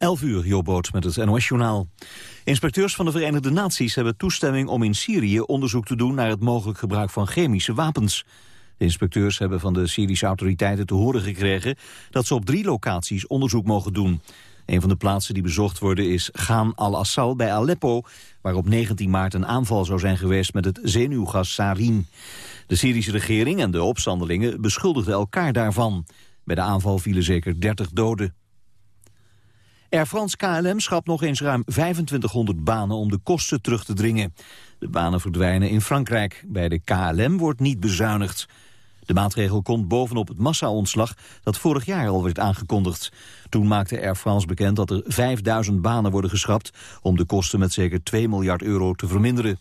11 uur, Jobboot met het NOS-journaal. Inspecteurs van de Verenigde Naties hebben toestemming om in Syrië onderzoek te doen naar het mogelijk gebruik van chemische wapens. De inspecteurs hebben van de Syrische autoriteiten te horen gekregen dat ze op drie locaties onderzoek mogen doen. Een van de plaatsen die bezocht worden is Gaan al-Assal bij Aleppo, waar op 19 maart een aanval zou zijn geweest met het zenuwgas sarin. De Syrische regering en de opstandelingen beschuldigden elkaar daarvan. Bij de aanval vielen zeker 30 doden. Air France KLM schrapt nog eens ruim 2500 banen om de kosten terug te dringen. De banen verdwijnen in Frankrijk. Bij de KLM wordt niet bezuinigd. De maatregel komt bovenop het massa-ontslag dat vorig jaar al werd aangekondigd. Toen maakte Air France bekend dat er 5000 banen worden geschrapt... om de kosten met zeker 2 miljard euro te verminderen.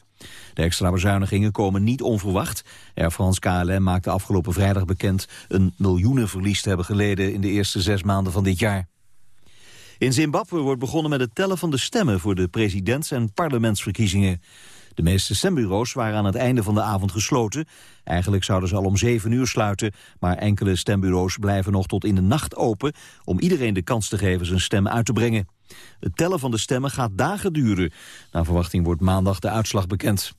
De extra bezuinigingen komen niet onverwacht. Air France KLM maakte afgelopen vrijdag bekend... een miljoenenverlies te hebben geleden in de eerste zes maanden van dit jaar. In Zimbabwe wordt begonnen met het tellen van de stemmen... voor de presidents- en parlementsverkiezingen. De meeste stembureaus waren aan het einde van de avond gesloten. Eigenlijk zouden ze al om zeven uur sluiten... maar enkele stembureaus blijven nog tot in de nacht open... om iedereen de kans te geven zijn stem uit te brengen. Het tellen van de stemmen gaat dagen duren. Naar verwachting wordt maandag de uitslag bekend.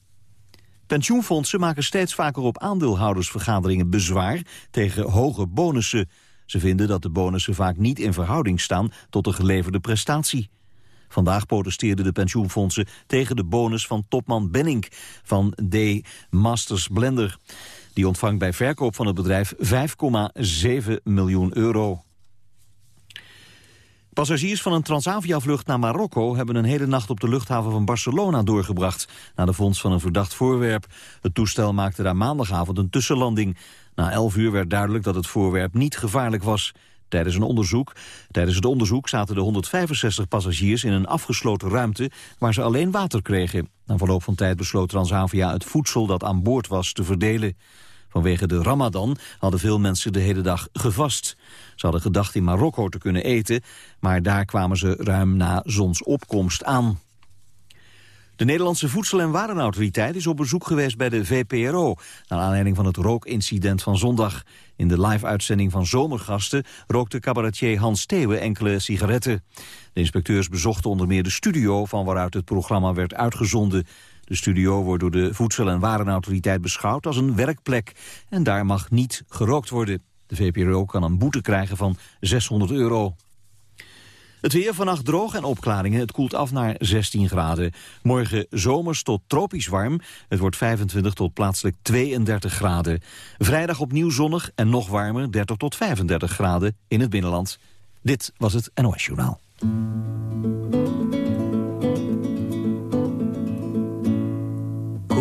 Pensioenfondsen maken steeds vaker op aandeelhoudersvergaderingen bezwaar tegen hoge bonussen. Ze vinden dat de bonussen vaak niet in verhouding staan tot de geleverde prestatie. Vandaag protesteerden de pensioenfondsen tegen de bonus van topman Benning van D. Masters Blender. Die ontvangt bij verkoop van het bedrijf 5,7 miljoen euro. Passagiers van een Transavia-vlucht naar Marokko hebben een hele nacht op de luchthaven van Barcelona doorgebracht, na de vondst van een verdacht voorwerp. Het toestel maakte daar maandagavond een tussenlanding. Na 11 uur werd duidelijk dat het voorwerp niet gevaarlijk was. Tijdens, een onderzoek, tijdens het onderzoek zaten de 165 passagiers in een afgesloten ruimte waar ze alleen water kregen. Na verloop van tijd besloot Transavia het voedsel dat aan boord was te verdelen. Vanwege de ramadan hadden veel mensen de hele dag gevast. Ze hadden gedacht in Marokko te kunnen eten, maar daar kwamen ze ruim na zonsopkomst aan. De Nederlandse Voedsel- en Warenautoriteit is op bezoek geweest bij de VPRO... naar aanleiding van het rookincident van zondag. In de live-uitzending van Zomergasten rookte cabaretier Hans Theeuwen enkele sigaretten. De inspecteurs bezochten onder meer de studio van waaruit het programma werd uitgezonden. De studio wordt door de Voedsel- en Warenautoriteit beschouwd als een werkplek. En daar mag niet gerookt worden. De VPRO kan een boete krijgen van 600 euro. Het weer vannacht droog en opklaringen. Het koelt af naar 16 graden. Morgen zomers tot tropisch warm. Het wordt 25 tot plaatselijk 32 graden. Vrijdag opnieuw zonnig en nog warmer, 30 tot 35 graden in het binnenland. Dit was het NOS Journaal.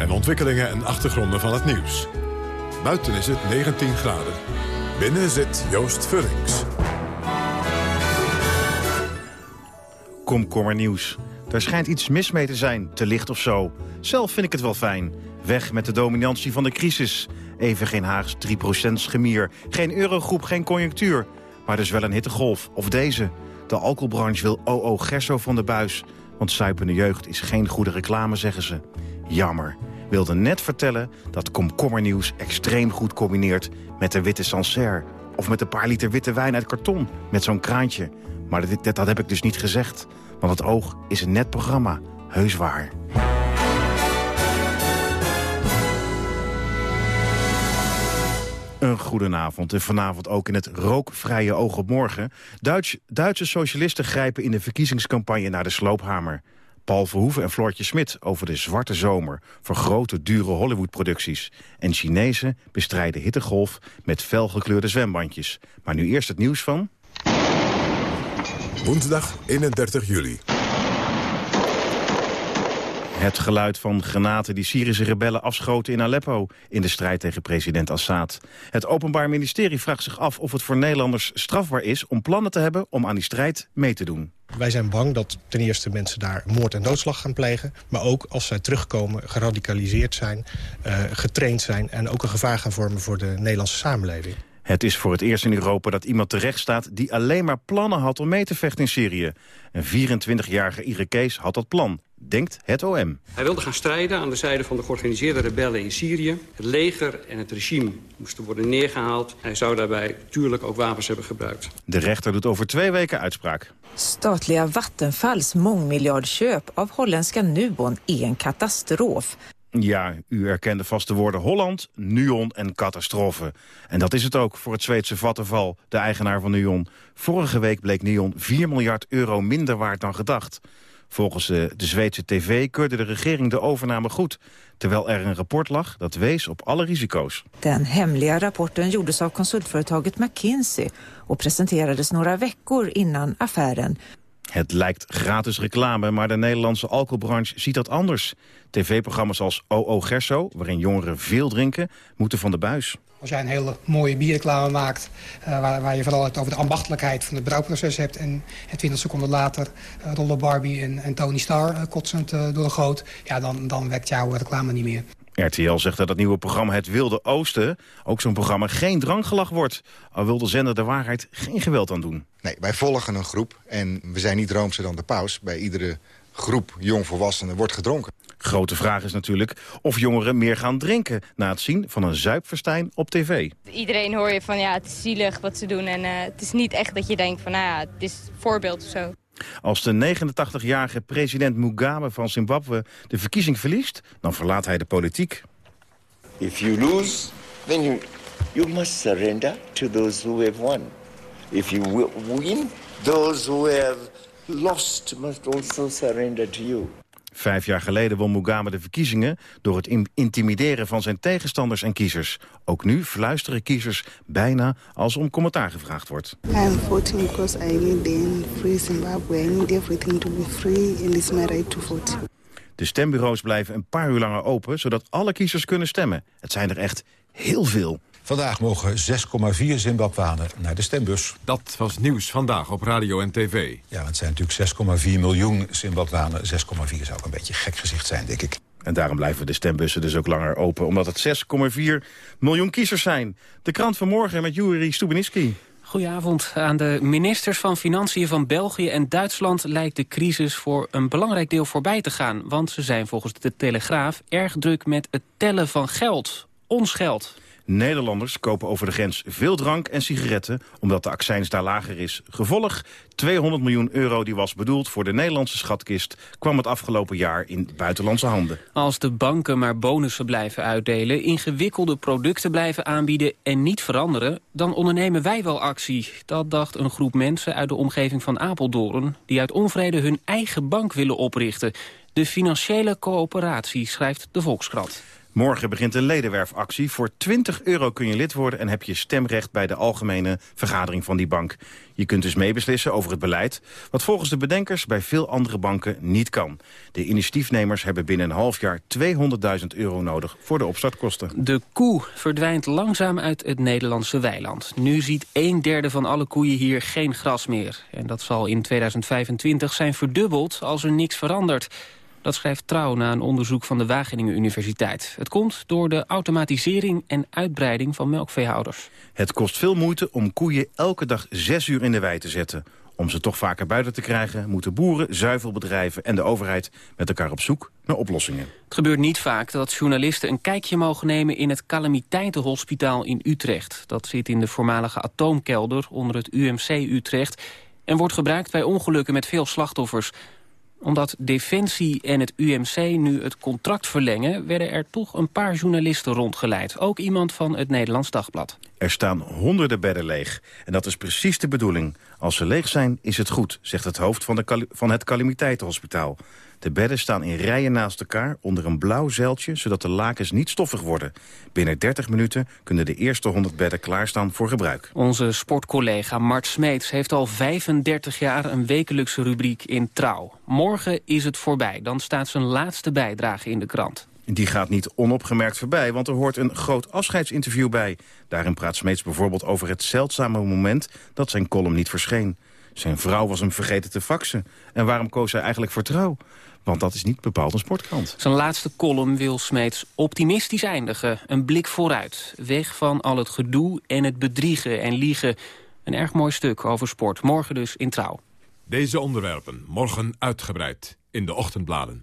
en ontwikkelingen en achtergronden van het nieuws. Buiten is het 19 graden. Binnen zit Joost Vullings. komkommernieuws. Daar schijnt iets mis mee te zijn, te licht of zo. Zelf vind ik het wel fijn. Weg met de dominantie van de crisis. Even geen Haags 3% schemier. Geen eurogroep, geen conjunctuur. Maar dus wel een hittegolf. Of deze. De alcoholbranche wil OO Gerso van de buis. Want suipende jeugd is geen goede reclame, zeggen ze. Jammer. Wilde net vertellen dat komkommernieuws extreem goed combineert... met de witte Sancerre. Of met een paar liter witte wijn uit karton. Met zo'n kraantje. Maar dat, dat, heb ik dus niet gezegd. Want het oog is een net programma. Heus waar. Een goedenavond en vanavond ook in het rookvrije oog op morgen. Duits, Duitse socialisten grijpen in de verkiezingscampagne naar de sloophamer. Paul Verhoeven en Floortje Smit over de zwarte zomer... voor grote, dure Hollywoodproducties. En Chinezen bestrijden hittegolf met felgekleurde zwembandjes. Maar nu eerst het nieuws van... Woensdag 31 juli. Het geluid van granaten die Syrische rebellen afschoten in Aleppo... in de strijd tegen president Assad. Het Openbaar Ministerie vraagt zich af of het voor Nederlanders strafbaar is... om plannen te hebben om aan die strijd mee te doen. Wij zijn bang dat ten eerste mensen daar moord en doodslag gaan plegen. Maar ook als zij terugkomen, geradicaliseerd zijn, uh, getraind zijn... en ook een gevaar gaan vormen voor de Nederlandse samenleving. Het is voor het eerst in Europa dat iemand terecht staat... die alleen maar plannen had om mee te vechten in Syrië. Een 24-jarige Irakees had dat plan, denkt het OM. Hij wilde gaan strijden aan de zijde van de georganiseerde rebellen in Syrië. Het leger en het regime moesten worden neergehaald. Hij zou daarbij natuurlijk ook wapens hebben gebruikt. De rechter doet over twee weken uitspraak. Statliga Vattenfalls mångmiljardköp av holländska Nuon är en katastrof. Ja, u herkende vast de woorden Holland, Nuon en catastrofe. En dat is het ook voor het Zweedse Vattenfall, de eigenaar van Nuon. Vorige week bleek Nuon 4 miljard euro minder waard dan gedacht. Volgens de, de Zweedse tv keurde de regering de overname goed... terwijl er een rapport lag dat wees op alle risico's. Den hemliga rapporten gjordes av consultföretaget McKinsey... och presenterades några veckor innan affären. Het lijkt gratis reclame, maar de Nederlandse alcoholbranche ziet dat anders. TV-programma's als OO Gerso, waarin jongeren veel drinken, moeten van de buis. Als jij een hele mooie bierreclame maakt... Uh, waar, waar, je vooral het over de ambachtelijkheid van het brouwproces hebt... en, en 20 seconden later uh, rollen Barbie en, en Tony Starr uh, kotsend door de goot... ja, dan, dan wekt jouw reclame niet meer. RTL zegt dat het nieuwe programma Het Wilde Oosten... ook zo'n programma geen drankgelag wordt. Al wil de zender de waarheid geen geweld aan doen. Nee, wij volgen een groep en we zijn niet roomser dan de paus. Bij iedere groep jongvolwassenen wordt gedronken. Grote vraag is natuurlijk of jongeren meer gaan drinken... na het zien van een zuipverstijn op tv. Iedereen hoor je van ja, het is zielig wat ze doen. En uh, het is niet echt dat je denkt van nou ja, het is voorbeeld of zo. Als de 89-jarige president Mugabe van Zimbabwe de verkiezing verliest... dan verlaat hij de politiek. If you lose, then you, you must surrender to those who have won. If you win, those who have lost must also surrender to you. Vijf jaar geleden won Mugabe de verkiezingen door het intimideren van zijn tegenstanders en kiezers. Ook nu fluisteren kiezers bijna als om commentaar gevraagd wordt. I'm voting because I need the free Zimbabwe. I need everything to be free and it's my right to vote. De stembureaus blijven een paar uur langer open, zodat alle kiezers kunnen stemmen. Het zijn er echt heel veel. Vandaag mogen 6,4 Zimbabwanen naar de stembus. Dat was nieuws vandaag op radio en tv. Ja, het zijn natuurlijk 6,4 miljoen Zimbabwanen. 6,4 zou ook een beetje gek gezicht zijn, denk ik. En daarom blijven de stembussen dus ook langer open... omdat het 6,4 miljoen kiezers zijn. De krant van morgen met Juri Stubenitski. Goedenavond. Aan de ministers van Financiën van België en Duitsland lijkt de crisis voor een belangrijk deel voorbij te gaan. Want ze zijn volgens de Telegraaf erg druk met het tellen van geld. Ons geld. Nederlanders kopen over de grens veel drank en sigaretten... omdat de accijns daar lager is. Gevolg, 200 miljoen euro die was bedoeld voor de Nederlandse schatkist... kwam het afgelopen jaar in buitenlandse handen. Als de banken maar bonussen blijven uitdelen... ingewikkelde producten blijven aanbieden en niet veranderen... dan ondernemen wij wel actie. Dat dacht een groep mensen uit de omgeving van Apeldoorn... die uit onvrede hun eigen bank willen oprichten. De financiële coöperatie, schrijft de Volkskrant. Morgen begint een ledenwerfactie. Voor 20 euro kun je lid worden en heb je stemrecht bij de algemene vergadering van die bank. Je kunt dus meebeslissen over het beleid, wat volgens de bedenkers bij veel andere banken niet kan. De initiatiefnemers hebben binnen een half jaar 200.000 euro nodig voor de opstartkosten. De koe verdwijnt langzaam uit het Nederlandse weiland. Nu ziet een derde van alle koeien hier geen gras meer. En dat zal in 2025 zijn verdubbeld als er niks verandert. Dat schrijft Trouw na een onderzoek van de Wageningen Universiteit. Het komt door de automatisering en uitbreiding van melkveehouders. Het kost veel moeite om koeien elke dag zes uur in de wei te zetten. Om ze toch vaker buiten te krijgen... moeten boeren, zuivelbedrijven en de overheid met elkaar op zoek naar oplossingen. Het gebeurt niet vaak dat journalisten een kijkje mogen nemen... in het calamiteitenhospitaal in Utrecht. Dat zit in de voormalige atoomkelder onder het UMC Utrecht... en wordt gebruikt bij ongelukken met veel slachtoffers omdat Defensie en het UMC nu het contract verlengen... werden er toch een paar journalisten rondgeleid. Ook iemand van het Nederlands Dagblad. Er staan honderden bedden leeg. En dat is precies de bedoeling. Als ze leeg zijn, is het goed, zegt het hoofd van, de van het calamiteitenhospitaal. De bedden staan in rijen naast elkaar onder een blauw zeiltje... zodat de lakens niet stoffig worden. Binnen 30 minuten kunnen de eerste 100 bedden klaarstaan voor gebruik. Onze sportcollega Mart Smeets heeft al 35 jaar... een wekelijkse rubriek in Trouw. Morgen is het voorbij. Dan staat zijn laatste bijdrage in de krant. Die gaat niet onopgemerkt voorbij, want er hoort een groot afscheidsinterview bij. Daarin praat Smeets bijvoorbeeld over het zeldzame moment dat zijn column niet verscheen. Zijn vrouw was hem vergeten te faxen. En waarom koos hij eigenlijk voor trouw? Want dat is niet bepaald een sportkrant. Zijn laatste column wil Smeets optimistisch eindigen. Een blik vooruit. Weg van al het gedoe en het bedriegen en liegen. Een erg mooi stuk over sport. Morgen dus in Trouw. Deze onderwerpen morgen uitgebreid in de ochtendbladen.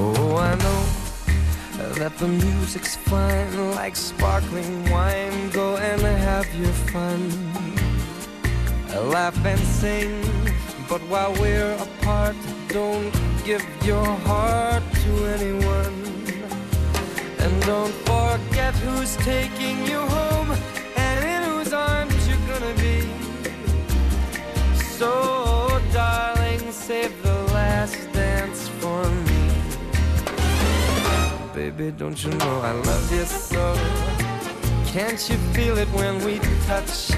Oh, I know that the music's fine, like sparkling wine. Go and have your fun. Laugh and sing, but while we're apart, don't give your heart to anyone. And don't forget who's taking you home and in whose arms you're gonna be. So, darling, save the Baby, don't you know I love you so? Can't you feel it when we touch?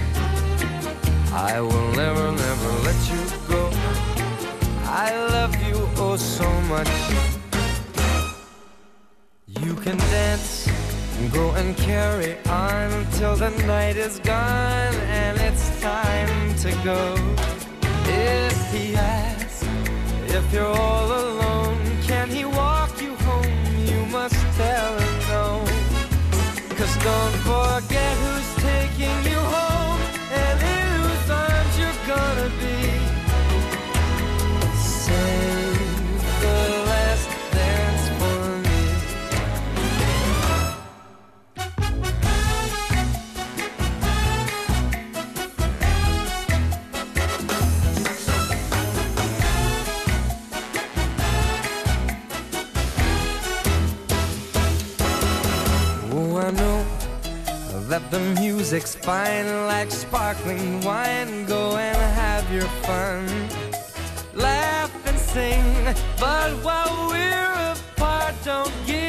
I will never, never let you go. I love you oh so much. You can dance, and go and carry on till the night is gone and it's time to go. If he asks if you're all alone, can he walk? You must tell him no. Cause don't forget who's taking you home and in whose arms you're gonna be. That the music's fine like sparkling wine. Go and have your fun. Laugh and sing, but while we're apart, don't give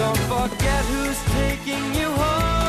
don't forget who's taking you home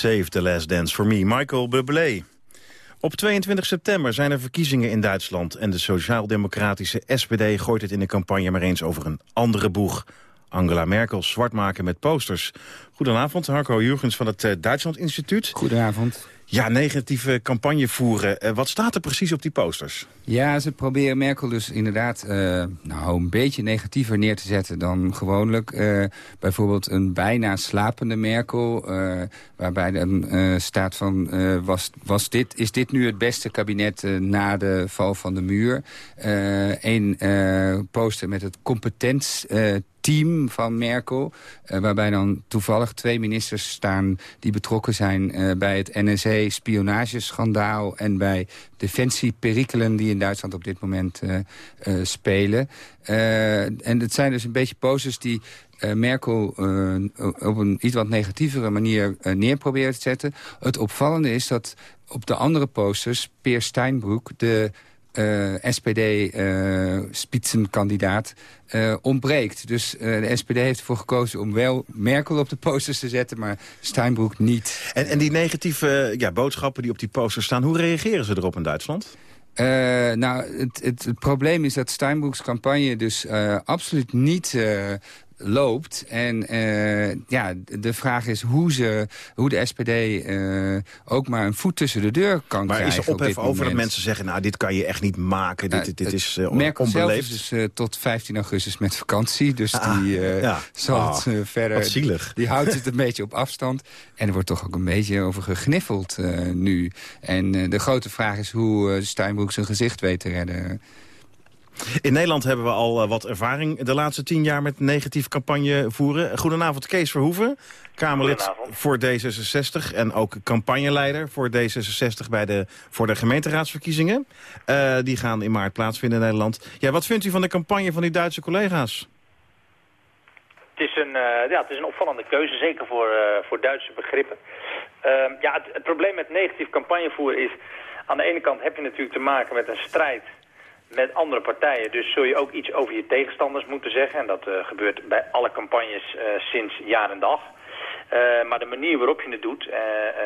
Save the Last Dance for Me, Michael Bublé. Op 22 september zijn er verkiezingen in Duitsland... en de sociaal-democratische SPD gooit het in de campagne maar eens over een andere boeg. Angela Merkel zwart maken met posters. Goedenavond, Harco Jurgens van het eh, Duitsland Instituut. Goedenavond. Ja, negatieve campagne voeren. Eh, wat staat er precies op die posters? Ja, ze proberen Merkel dus inderdaad uh, nou, een beetje negatiever neer te zetten dan gewoonlijk. Uh, bijvoorbeeld een bijna slapende Merkel, waarbij dan staat van... was, was dit, is dit nu het beste kabinet na de val van de muur? Een poster met het competent team van Merkel. Waarbij dan toevallig twee ministers staan die betrokken zijn bij het NSA-spionageschandaal... en bij defensieperikelen die in Duitsland op dit moment uh, spelen. en het zijn dus een beetje poses die Merkel op een iets wat negatievere manier neer proberen te zetten. Het opvallende is dat op de andere posters Peer Steinbroek... de uh, SPD-spitsenkandidaat uh, ontbreekt. Dus uh, de SPD heeft ervoor gekozen om wel Merkel op de posters te zetten... maar Steinbrück niet. En, en die negatieve ja, boodschappen die op die posters staan... hoe reageren ze erop in Duitsland? Uh, nou, het, het, het, probleem is dat Steinbrück's campagne dus uh, absoluut niet uh, loopt. En uh, ja, de vraag is hoe, ze, hoe de SPD uh, ook maar een voet tussen de deur kan maar krijgen. Maar is er ophef over dat mensen zeggen... nou, dit kan je echt niet maken, dit, dit, is uh, Merkel onbeleefd? zelf is dus tot 15 augustus met vakantie. Dus ah, die ja. zal oh, het verder... Die houdt het een beetje op afstand. En er wordt toch ook een beetje over gegniffeld nu. En de grote vraag is hoe Steinbrück zijn gezicht weet te redden. In Nederland hebben we al wat ervaring de laatste tien jaar met negatief campagne voeren. Goedenavond Kees Verhoeven, Kamerlid voor D66 en ook campagneleider voor D66 bij de, voor de gemeenteraadsverkiezingen. Uh, die gaan in maart plaatsvinden in Nederland. Ja, wat vindt u van de campagne van die Duitse collega's? Het is een, uh, ja, het is een opvallende keuze, zeker voor, uh, voor Duitse begrippen. ja, het, het probleem met negatief campagnevoeren is... aan de ene kant heb je natuurlijk te maken met een strijd met andere partijen. Dus zul je ook iets over je tegenstanders moeten zeggen. En dat uh, gebeurt bij alle campagnes uh, sinds jaar en dag. Uh, maar de manier waarop je het doet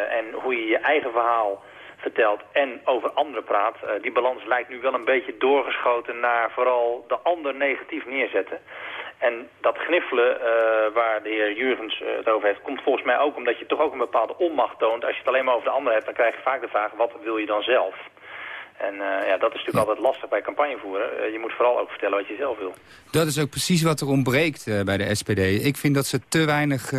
en hoe je je eigen verhaal vertelt en over anderen praat... die balans lijkt nu wel een beetje doorgeschoten naar vooral de ander negatief neerzetten. En dat gniffelen waar de heer Jurgens het over heeft... komt volgens mij ook omdat je toch ook een bepaalde onmacht toont. Als je het alleen maar over de ander hebt, dan krijg je vaak de vraag... wat wil je dan zelf? En uh, ja, dat is natuurlijk altijd lastig bij campagnevoeren. Uh, je moet vooral ook vertellen wat je zelf wil. Dat is ook precies wat er ontbreekt uh, bij de SPD. Ik vind dat ze te weinig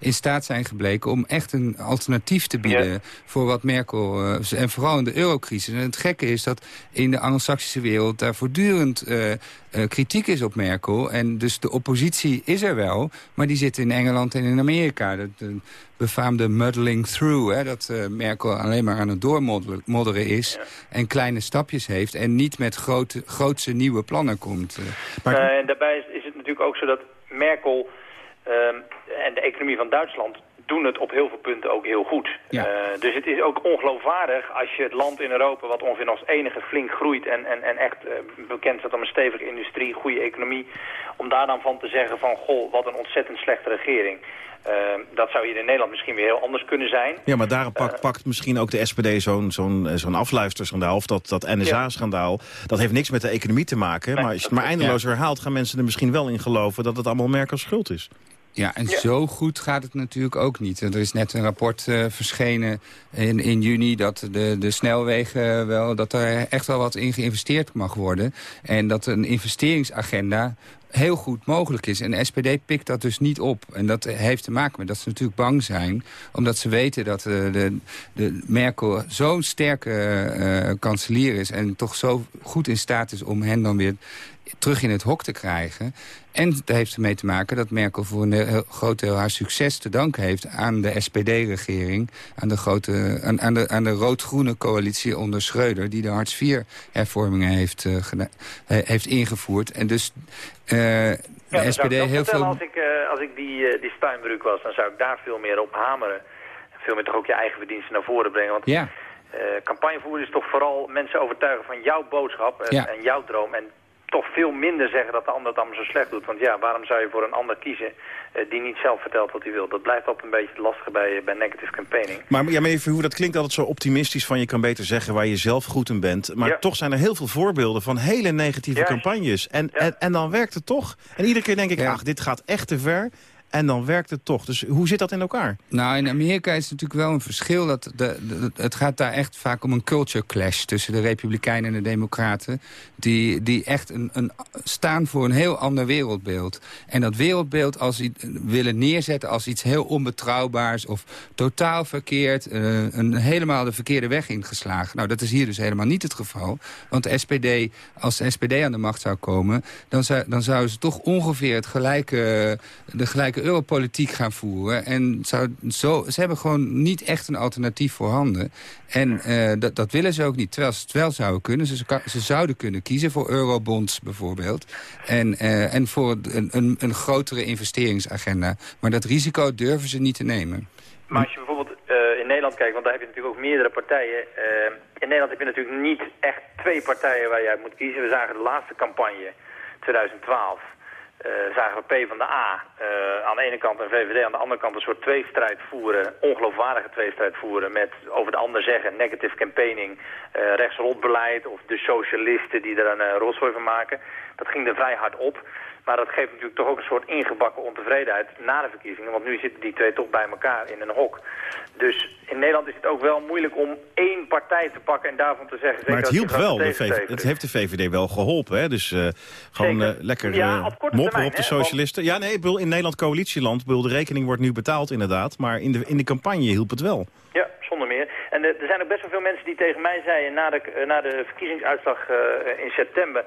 in staat zijn gebleken om echt een alternatief te bieden... Ja. voor wat Merkel, en vooral in de eurocrisis. En het gekke is dat in de anglo-saxische wereld daar voortdurend kritiek is op Merkel. En dus de oppositie is er wel, maar die zit in Engeland en in Amerika. De befaamde muddling through, hè, dat Merkel alleen maar aan het doormodderen is... Ja. en kleine stapjes heeft en niet met grote, grootse nieuwe plannen komt. Maar... Uh, en daarbij is, is, het natuurlijk ook zo dat Merkel uh, en de economie van Duitsland doen het op heel veel punten ook heel goed. Ja. Uh, dus het is ook ongeloofwaardig als je het land in Europa... wat ongeveer als enige flink groeit en, en, en echt uh, bekend staat om een stevige industrie, goede economie... om daar dan van te zeggen van, goh, wat een ontzettend slechte regering. Uh, dat zou hier in Nederland misschien weer heel anders kunnen zijn. Ja, maar daar pakt, pakt misschien ook de SPD zo'n zo'n zo'n afluisterschandaal... of dat, dat NSA-schandaal. Dat heeft niks met de economie te maken. Nee, maar als je het maar eindeloos ja. herhaalt... gaan mensen er misschien wel in geloven dat het allemaal Merkels schuld is. Ja, en ja. zo goed gaat het natuurlijk ook niet. Er is net een rapport uh, verschenen in, in juni... dat de, de snelwegen wel, dat er echt wel wat in geïnvesteerd mag worden. En dat een investeringsagenda heel goed mogelijk is. En de SPD pikt dat dus niet op. En dat heeft te maken met dat ze natuurlijk bang zijn. Omdat ze weten dat uh, de, de Merkel zo'n sterke uh, kanselier is... en toch zo goed in staat is om hen dan weer terug in het hok te krijgen. En het heeft ermee te maken dat Merkel voor een heel groot deel haar succes te danken heeft aan de SPD-regering. Aan de, grote, aan, aan de, aan de rood-groene coalitie onder Schreuder, die de Hartz IV-hervormingen heeft, uh, heeft ingevoerd. En dus uh, de SPD heel veel... Als ik, uh, als ik die, die Steinbrück was, dan zou ik daar veel meer op hameren. Veel meer toch ook je eigen verdiensten naar voren brengen. Want ja. campagnevoeren is toch vooral mensen overtuigen van jouw boodschap en, ja. en jouw droom. En toch veel minder zeggen dat de ander het allemaal zo slecht doet. Want ja, waarom zou je voor een ander kiezen uh, die niet zelf vertelt wat hij wil? Dat blijft altijd een beetje het lastige bij, bij negative campaigning. Maar, ja, maar even hoe dat klinkt altijd zo optimistisch van je kan beter zeggen waar je zelf goed in bent. Maar ja. toch zijn er heel veel voorbeelden van hele negatieve Ja. campagnes. En, Ja. en, en dan werkt het toch. En iedere keer denk ik, ach, dit gaat echt te ver. En dan werkt het toch. Dus hoe zit dat in elkaar? Nou, in Amerika is natuurlijk wel een verschil. Dat de, het gaat daar echt vaak om een culture clash tussen de Republikeinen en de Democraten. Die, die echt een, een, staan voor een heel ander wereldbeeld. En dat wereldbeeld als willen neerzetten als iets heel onbetrouwbaars of totaal verkeerd. eh, een helemaal de verkeerde weg ingeslagen. Nou, dat is hier dus helemaal niet het geval. Want de SPD, als de SPD aan de macht zou komen, dan, zou, dan zouden ze toch ongeveer het gelijke, de gelijke europolitiek gaan voeren. En zou, zo, ze hebben gewoon niet echt een alternatief voorhanden. En eh, dat, dat willen ze ook niet. Terwijl ze het wel zouden kunnen. Ze, ze zouden kunnen kiezen voor eurobonds bijvoorbeeld. En, eh, en voor een, een, een grotere investeringsagenda. Maar dat risico durven ze niet te nemen. Maar als je bijvoorbeeld eh, in Nederland kijkt, want daar heb je natuurlijk ook meerdere partijen. in Nederland heb je natuurlijk niet echt twee partijen waar je uit moet kiezen. We zagen de laatste campagne, 2012, eh, zagen we P van de A eh, aan de ene kant en VVD aan de andere kant een soort tweestrijd voeren, ongeloofwaardige tweestrijd voeren met over de ander zeggen, negative campaigning, eh rechtsrotbeleid of de socialisten die er een uh, rotzooi van maken. Dat ging er vrij hard op. Maar dat geeft natuurlijk toch ook een soort ingebakken ontevredenheid na de verkiezingen. Want nu zitten die twee toch bij elkaar in een hok. Dus in Nederland is het ook wel moeilijk om één partij te pakken en daarvan te zeggen... Maar het hielp wel. De VV tegenstrever het heeft de VVD wel geholpen. Hè? Dus eh, gewoon eh, lekker Ja, eh, op termijn, op de hè, want- socialisten. Ja, nee, ik bedoel, in Nederland coalitieland. Bedoel, de rekening wordt nu betaald inderdaad. Maar in de, in de campagne hielp het wel. Ja, zonder meer. En er zijn ook best wel veel mensen die tegen mij zeiden na de, na de verkiezingsuitslag in september...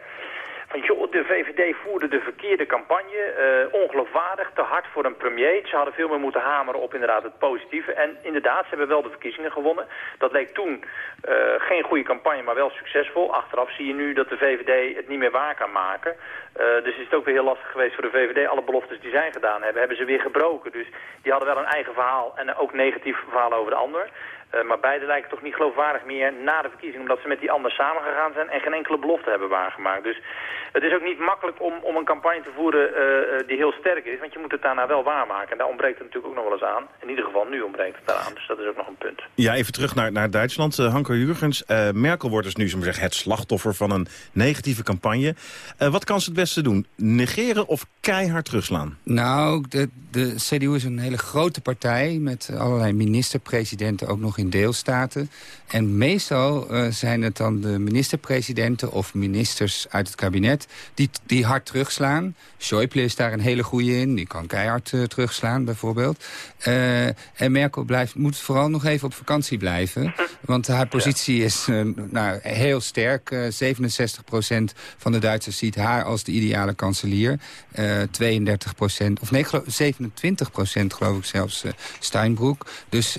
Van de VVD voerde de verkeerde campagne, eh, ongeloofwaardig, te hard voor een premier. Ze hadden veel meer moeten hameren op inderdaad het positieve. En inderdaad, ze hebben wel de verkiezingen gewonnen. Dat leek toen eh, geen goede campagne, maar wel succesvol. Achteraf zie je nu dat de VVD het niet meer waar kan maken. Eh, dus is het ook weer heel lastig geweest voor de VVD. Alle beloftes die zij gedaan hebben, hebben ze weer gebroken. Dus die hadden wel een eigen verhaal en ook negatief verhaal over de ander. Eh, maar beide lijken toch niet geloofwaardig meer na de verkiezing... omdat ze met die ander samengegaan zijn en geen enkele belofte hebben waargemaakt. Dus het is ook niet makkelijk om, om een campagne te voeren eh, eh, die heel sterk is... want je moet het daarna wel waarmaken. En daar ontbreekt het natuurlijk ook nog wel eens aan. In ieder geval nu ontbreekt het daaraan, dus dat is ook nog een punt. Ja, even terug naar, naar Duitsland. Uh, Hanko Jurgens, eh, Merkel wordt dus nu zo zeggen, het slachtoffer van een negatieve campagne. Eh, wat kan ze het beste doen? Negeren of keihard terugslaan? Nou, de, de CDU is een hele grote partij met allerlei minister-presidenten ook nog in deelstaten. En meestal uh, zijn het dan de minister-presidenten of ministers uit het kabinet die, die hard terugslaan. Schäuble is daar een hele goede in, die kan keihard uh, terugslaan bijvoorbeeld. Uh, en Merkel blijft, moet vooral nog even op vakantie blijven. Want haar positie is nou, heel sterk. 67% van de Duitsers ziet haar als de ideale kanselier. 32% of nee, 27% geloof ik zelfs Steinbrück. Dus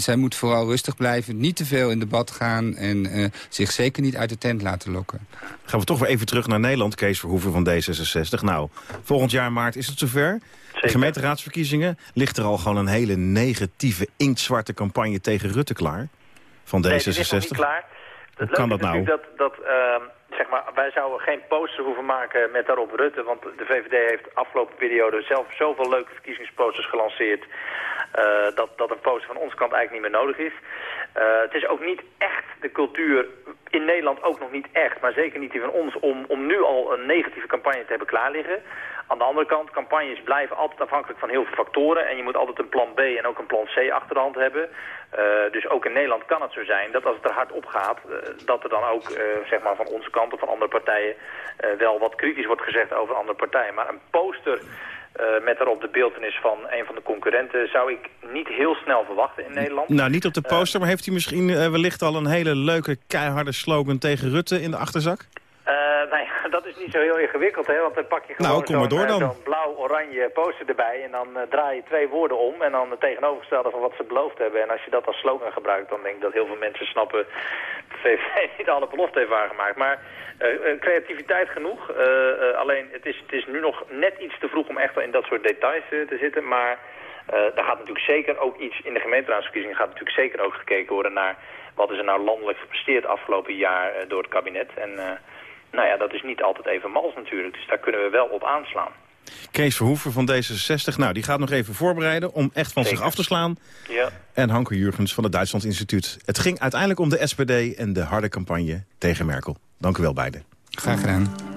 zij moet vooral rustig blijven, niet te veel in debat gaan... en zich zeker niet uit de tent laten lokken. Gaan we toch weer even terug naar Nederland, Kees Verhoeven van D66. Nou, volgend jaar maart is het zover. De gemeenteraadsverkiezingen. Ligt er al gewoon een hele negatieve, inktzwarte campagne tegen Rutte klaar? Van D66? Nee, die is nog niet klaar. Hoe kan dat nou? Dat, dat, uh, zeg maar, wij zouden geen poster hoeven maken met daarop Rutte. Want de VVD heeft afgelopen periode zelf zoveel leuke verkiezingsposters gelanceerd... Uh, dat, dat een poster van onze kant eigenlijk niet meer nodig is. Uh, het is ook niet echt de cultuur, in Nederland ook nog niet echt... maar zeker niet die van ons, om, om nu al een negatieve campagne te hebben klaarliggen. Aan de andere kant, campagnes blijven altijd afhankelijk van heel veel factoren... en je moet altijd een plan B en ook een plan C achter de hand hebben. Uh, dus ook in Nederland kan het zo zijn dat als het er hard op gaat... dat er dan ook zeg maar van onze kant of van andere partijen... wel wat kritisch wordt gezegd over andere partijen. Maar een poster... Uh, met daarop de beeldenis van een van de concurrenten... zou ik niet heel snel verwachten in Nederland. Nou, niet op de poster, maar heeft u misschien uh, wellicht al een hele leuke, keiharde slogan tegen Rutte in de achterzak? Uh, nou dat is niet zo heel ingewikkeld, hè, want dan pak je gewoon nou, dan. zo'n blauw-oranje poster erbij... en dan draai je twee woorden om en dan het tegenovergestelde van wat ze beloofd hebben. En als je dat als slogan gebruikt, dan denk ik dat heel veel mensen snappen... VVD niet alle beloften heeft waargemaakt. Maar uh, creativiteit genoeg. Uh, alleen het is, het is nu nog net iets te vroeg om echt in dat soort details te zitten. Maar daar gaat natuurlijk zeker ook iets in de gemeenteraadsverkiezingen... gaat natuurlijk zeker ook gekeken worden naar... wat is er nou landelijk gepresteerd afgelopen jaar door het kabinet. En nou ja, dat is niet altijd even mals natuurlijk. Dus daar kunnen we wel op aanslaan. Kees Verhoeven van D66, nou, die gaat nog even voorbereiden om echt van Zeker. zich af te slaan. Ja. En Hanko Jurgens van het Duitsland Instituut. Het ging uiteindelijk om de SPD en de harde campagne tegen Merkel. Dank u wel beiden. Graag gedaan.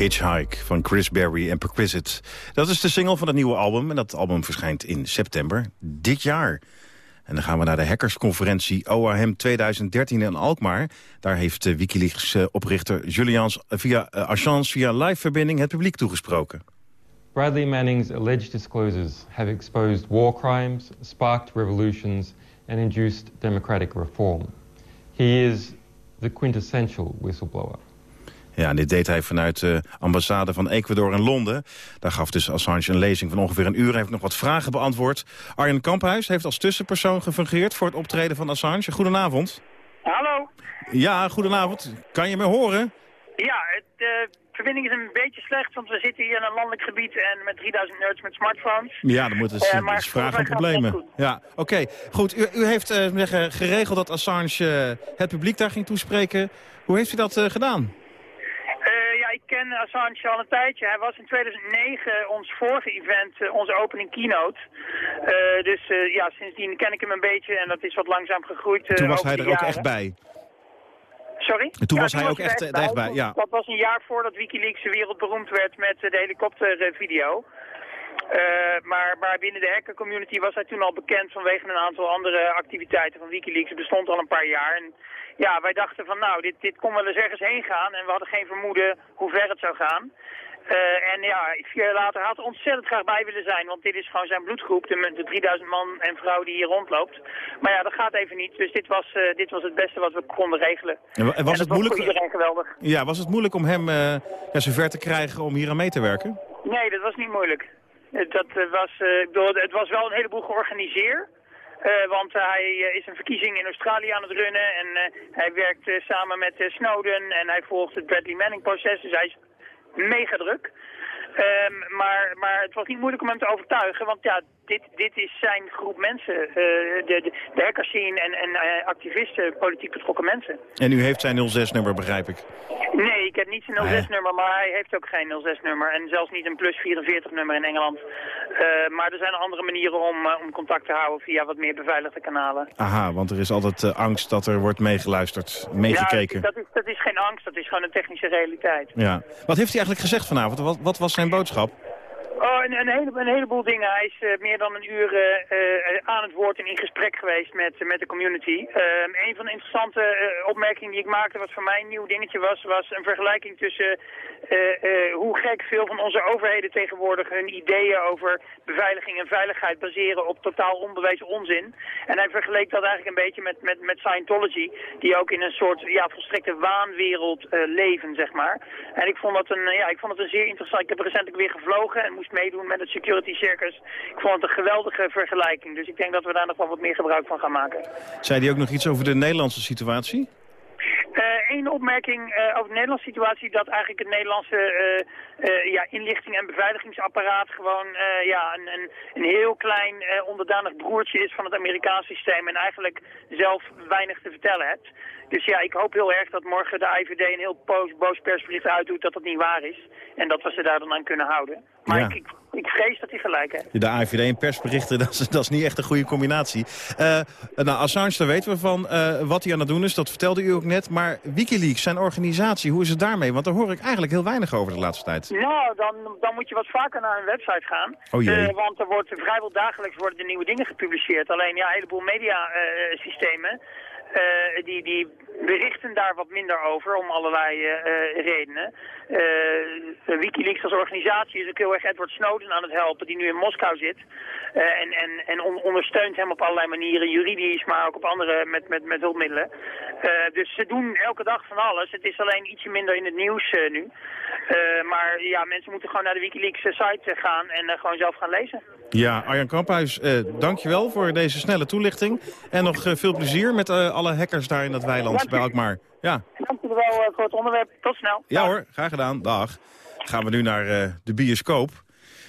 Hitchhike van Chris Berry en Perquisite. Dat is de single van het nieuwe album en dat album verschijnt in september dit jaar. En dan gaan we naar de hackersconferentie OAM 2013 in Alkmaar. Daar heeft eh, Wikileaks-oprichter Julian via uh, Assange via live-verbinding het publiek toegesproken. Bradley Manning's alleged disclosures have exposed war crimes, sparked revolutions and induced democratic reform. He is the quintessential whistleblower. Ja, en dit deed hij vanuit de ambassade van Ecuador in Londen. Daar gaf dus Assange een lezing van ongeveer een uur. Hij heeft nog wat vragen beantwoord. Arjen Kamphuis heeft als tussenpersoon gefungeerd voor het optreden van Assange. Goedenavond. Hallo. Ja, goedenavond. Kan je me horen? Ja, het, de verbinding is een beetje slecht, want we zitten hier in een landelijk gebied en met 3000 nerds met smartphones. Ja, dan moet het Uh, uh, maar is vragen en problemen. Ja, oké. Goed, u, u heeft eh, zeggen, geregeld dat Assange eh, het publiek daar ging toespreken. Hoe heeft u dat eh, gedaan? Eh, ik ken Assange al een tijdje. Hij was in 2009 ons vorige event, eh, onze opening keynote. Eh, dus eh, ja, sindsdien ken ik hem een beetje en dat is wat langzaam gegroeid. eh, Toen was hij er ook echt bij. Sorry? En toen Ja, was hij ook echt, eh, echt bij, ja. Dat was een jaar voordat Wikileaks wereldberoemd werd met eh, de helikoptervideo. Eh, maar, maar binnen de hackercommunity was hij toen al bekend vanwege een aantal andere activiteiten van Wikileaks. Het bestond al een paar jaar. En ja, wij dachten van nou, dit, dit kon wel eens ergens heen gaan. En we hadden geen vermoeden hoe ver het zou gaan. Eh, en ja, vier jaar later had hij ontzettend graag bij willen zijn. Want dit is gewoon zijn bloedgroep, de, de 3000 man en vrouw die hier rondloopt. Maar ja, dat gaat even niet. Dus dit was, eh, dit was het beste wat we konden regelen. En wa- en was het moeilijk- voor iedereen geweldig. Ja, was het moeilijk om hem eh ja, zover te krijgen om hier aan mee te werken? Nee, dat was niet moeilijk. Eh, Dat eh, was, eh, ik het was wel een heleboel georganiseerd. Want hij is een verkiezing in Australië aan het runnen en hij werkt samen met Snowden en hij volgt het Bradley Manning proces, dus hij is mega druk. Ehm, maar, maar het was niet moeilijk om hem te overtuigen, want ja, dit, dit is zijn groep mensen. eh, de, de, de en, en eh, activisten, politiek betrokken mensen. En u heeft zijn 06-nummer, begrijp ik. Nee, ik heb niet zijn 06-nummer, maar hij heeft ook geen 06-nummer. En zelfs niet een plus 44-nummer in Engeland. Eh, maar er zijn andere manieren om, om contact te houden via wat meer beveiligde kanalen. Aha, want er is altijd angst dat er wordt meegeluisterd, meegekeken. Ja, dat is, dat is geen angst, dat is gewoon een technische realiteit. Ja. Wat heeft hij eigenlijk gezegd vanavond? Wat, wat was zijn boodschap? Oh, een, een, hele, een heleboel dingen. Hij is eh, meer dan een uur eh, eh, aan het woord en in gesprek geweest met, met de community. Ehm, een van de interessante opmerkingen die ik maakte, wat voor mij een nieuw dingetje was, was een vergelijking tussen hoe gek veel van onze overheden tegenwoordig hun ideeën over beveiliging en veiligheid baseren op totaal onbewezen onzin. En hij vergeleek dat eigenlijk een beetje met, met, met Scientology, die ook in een soort ja, volstrekte waanwereld leven, zeg maar. En ik vond dat een, ja, ik vond het een zeer interessant. Ik heb recentelijk weer gevlogen en moest meedoen met het security circus. Ik vond het een geweldige vergelijking. Dus ik denk dat we daar nog wel wat meer gebruik van gaan maken. Zei hij ook nog iets over de Nederlandse situatie? Eén opmerking eh, over de Nederlandse situatie, dat eigenlijk het Nederlandse eh, eh, ja, inlichting- en beveiligingsapparaat gewoon eh, ja, een, een, een heel klein eh, onderdanig broertje is van het Amerikaanse systeem en eigenlijk zelf weinig te vertellen hebt. Dus ja, ik hoop heel erg dat morgen de IVD een heel boos, boos persbericht uitdoet dat dat niet waar is. En dat we ze daar dan aan kunnen houden. Maar Ja. ik, ik, ik vrees dat hij gelijk heeft. De AIVD en persberichten, dat is, dat is niet echt een goede combinatie. Eh nou, Assange, daar weten we van eh, wat hij aan het doen is. Dat vertelde u ook net. Maar Wikileaks, zijn organisatie, hoe is het daarmee? Want daar hoor ik eigenlijk heel weinig over de laatste tijd. Nou, dan, dan moet je wat vaker naar hun website gaan. Oh jee. Eh, want er wordt vrijwel dagelijks worden er nieuwe dingen gepubliceerd. Alleen ja, een heleboel mediasystemen eh, die, die berichten daar wat minder over om allerlei eh, redenen. Eh, Wikileaks als organisatie is ook heel erg Edward Snowden aan het helpen, die nu in Moskou zit. En en, en on- ondersteunt hem op allerlei manieren, juridisch, maar ook op andere met, met, met hulpmiddelen. Dus ze doen elke dag van alles. Het is alleen ietsje minder in het nieuws nu. Maar ja, mensen moeten gewoon naar de Wikileaks site gaan en gewoon zelf gaan lezen. Ja, Arjan Kamphuis, eh, dankjewel voor deze snelle toelichting. En nog eh, veel plezier met eh, alle hackers daar in dat weiland bij. Alkmaar. Ja. Dank jullie wel eh, voor het onderwerp. Tot snel. ja hoor, graag gedaan. Dag. Gaan we nu naar eh, de bioscoop.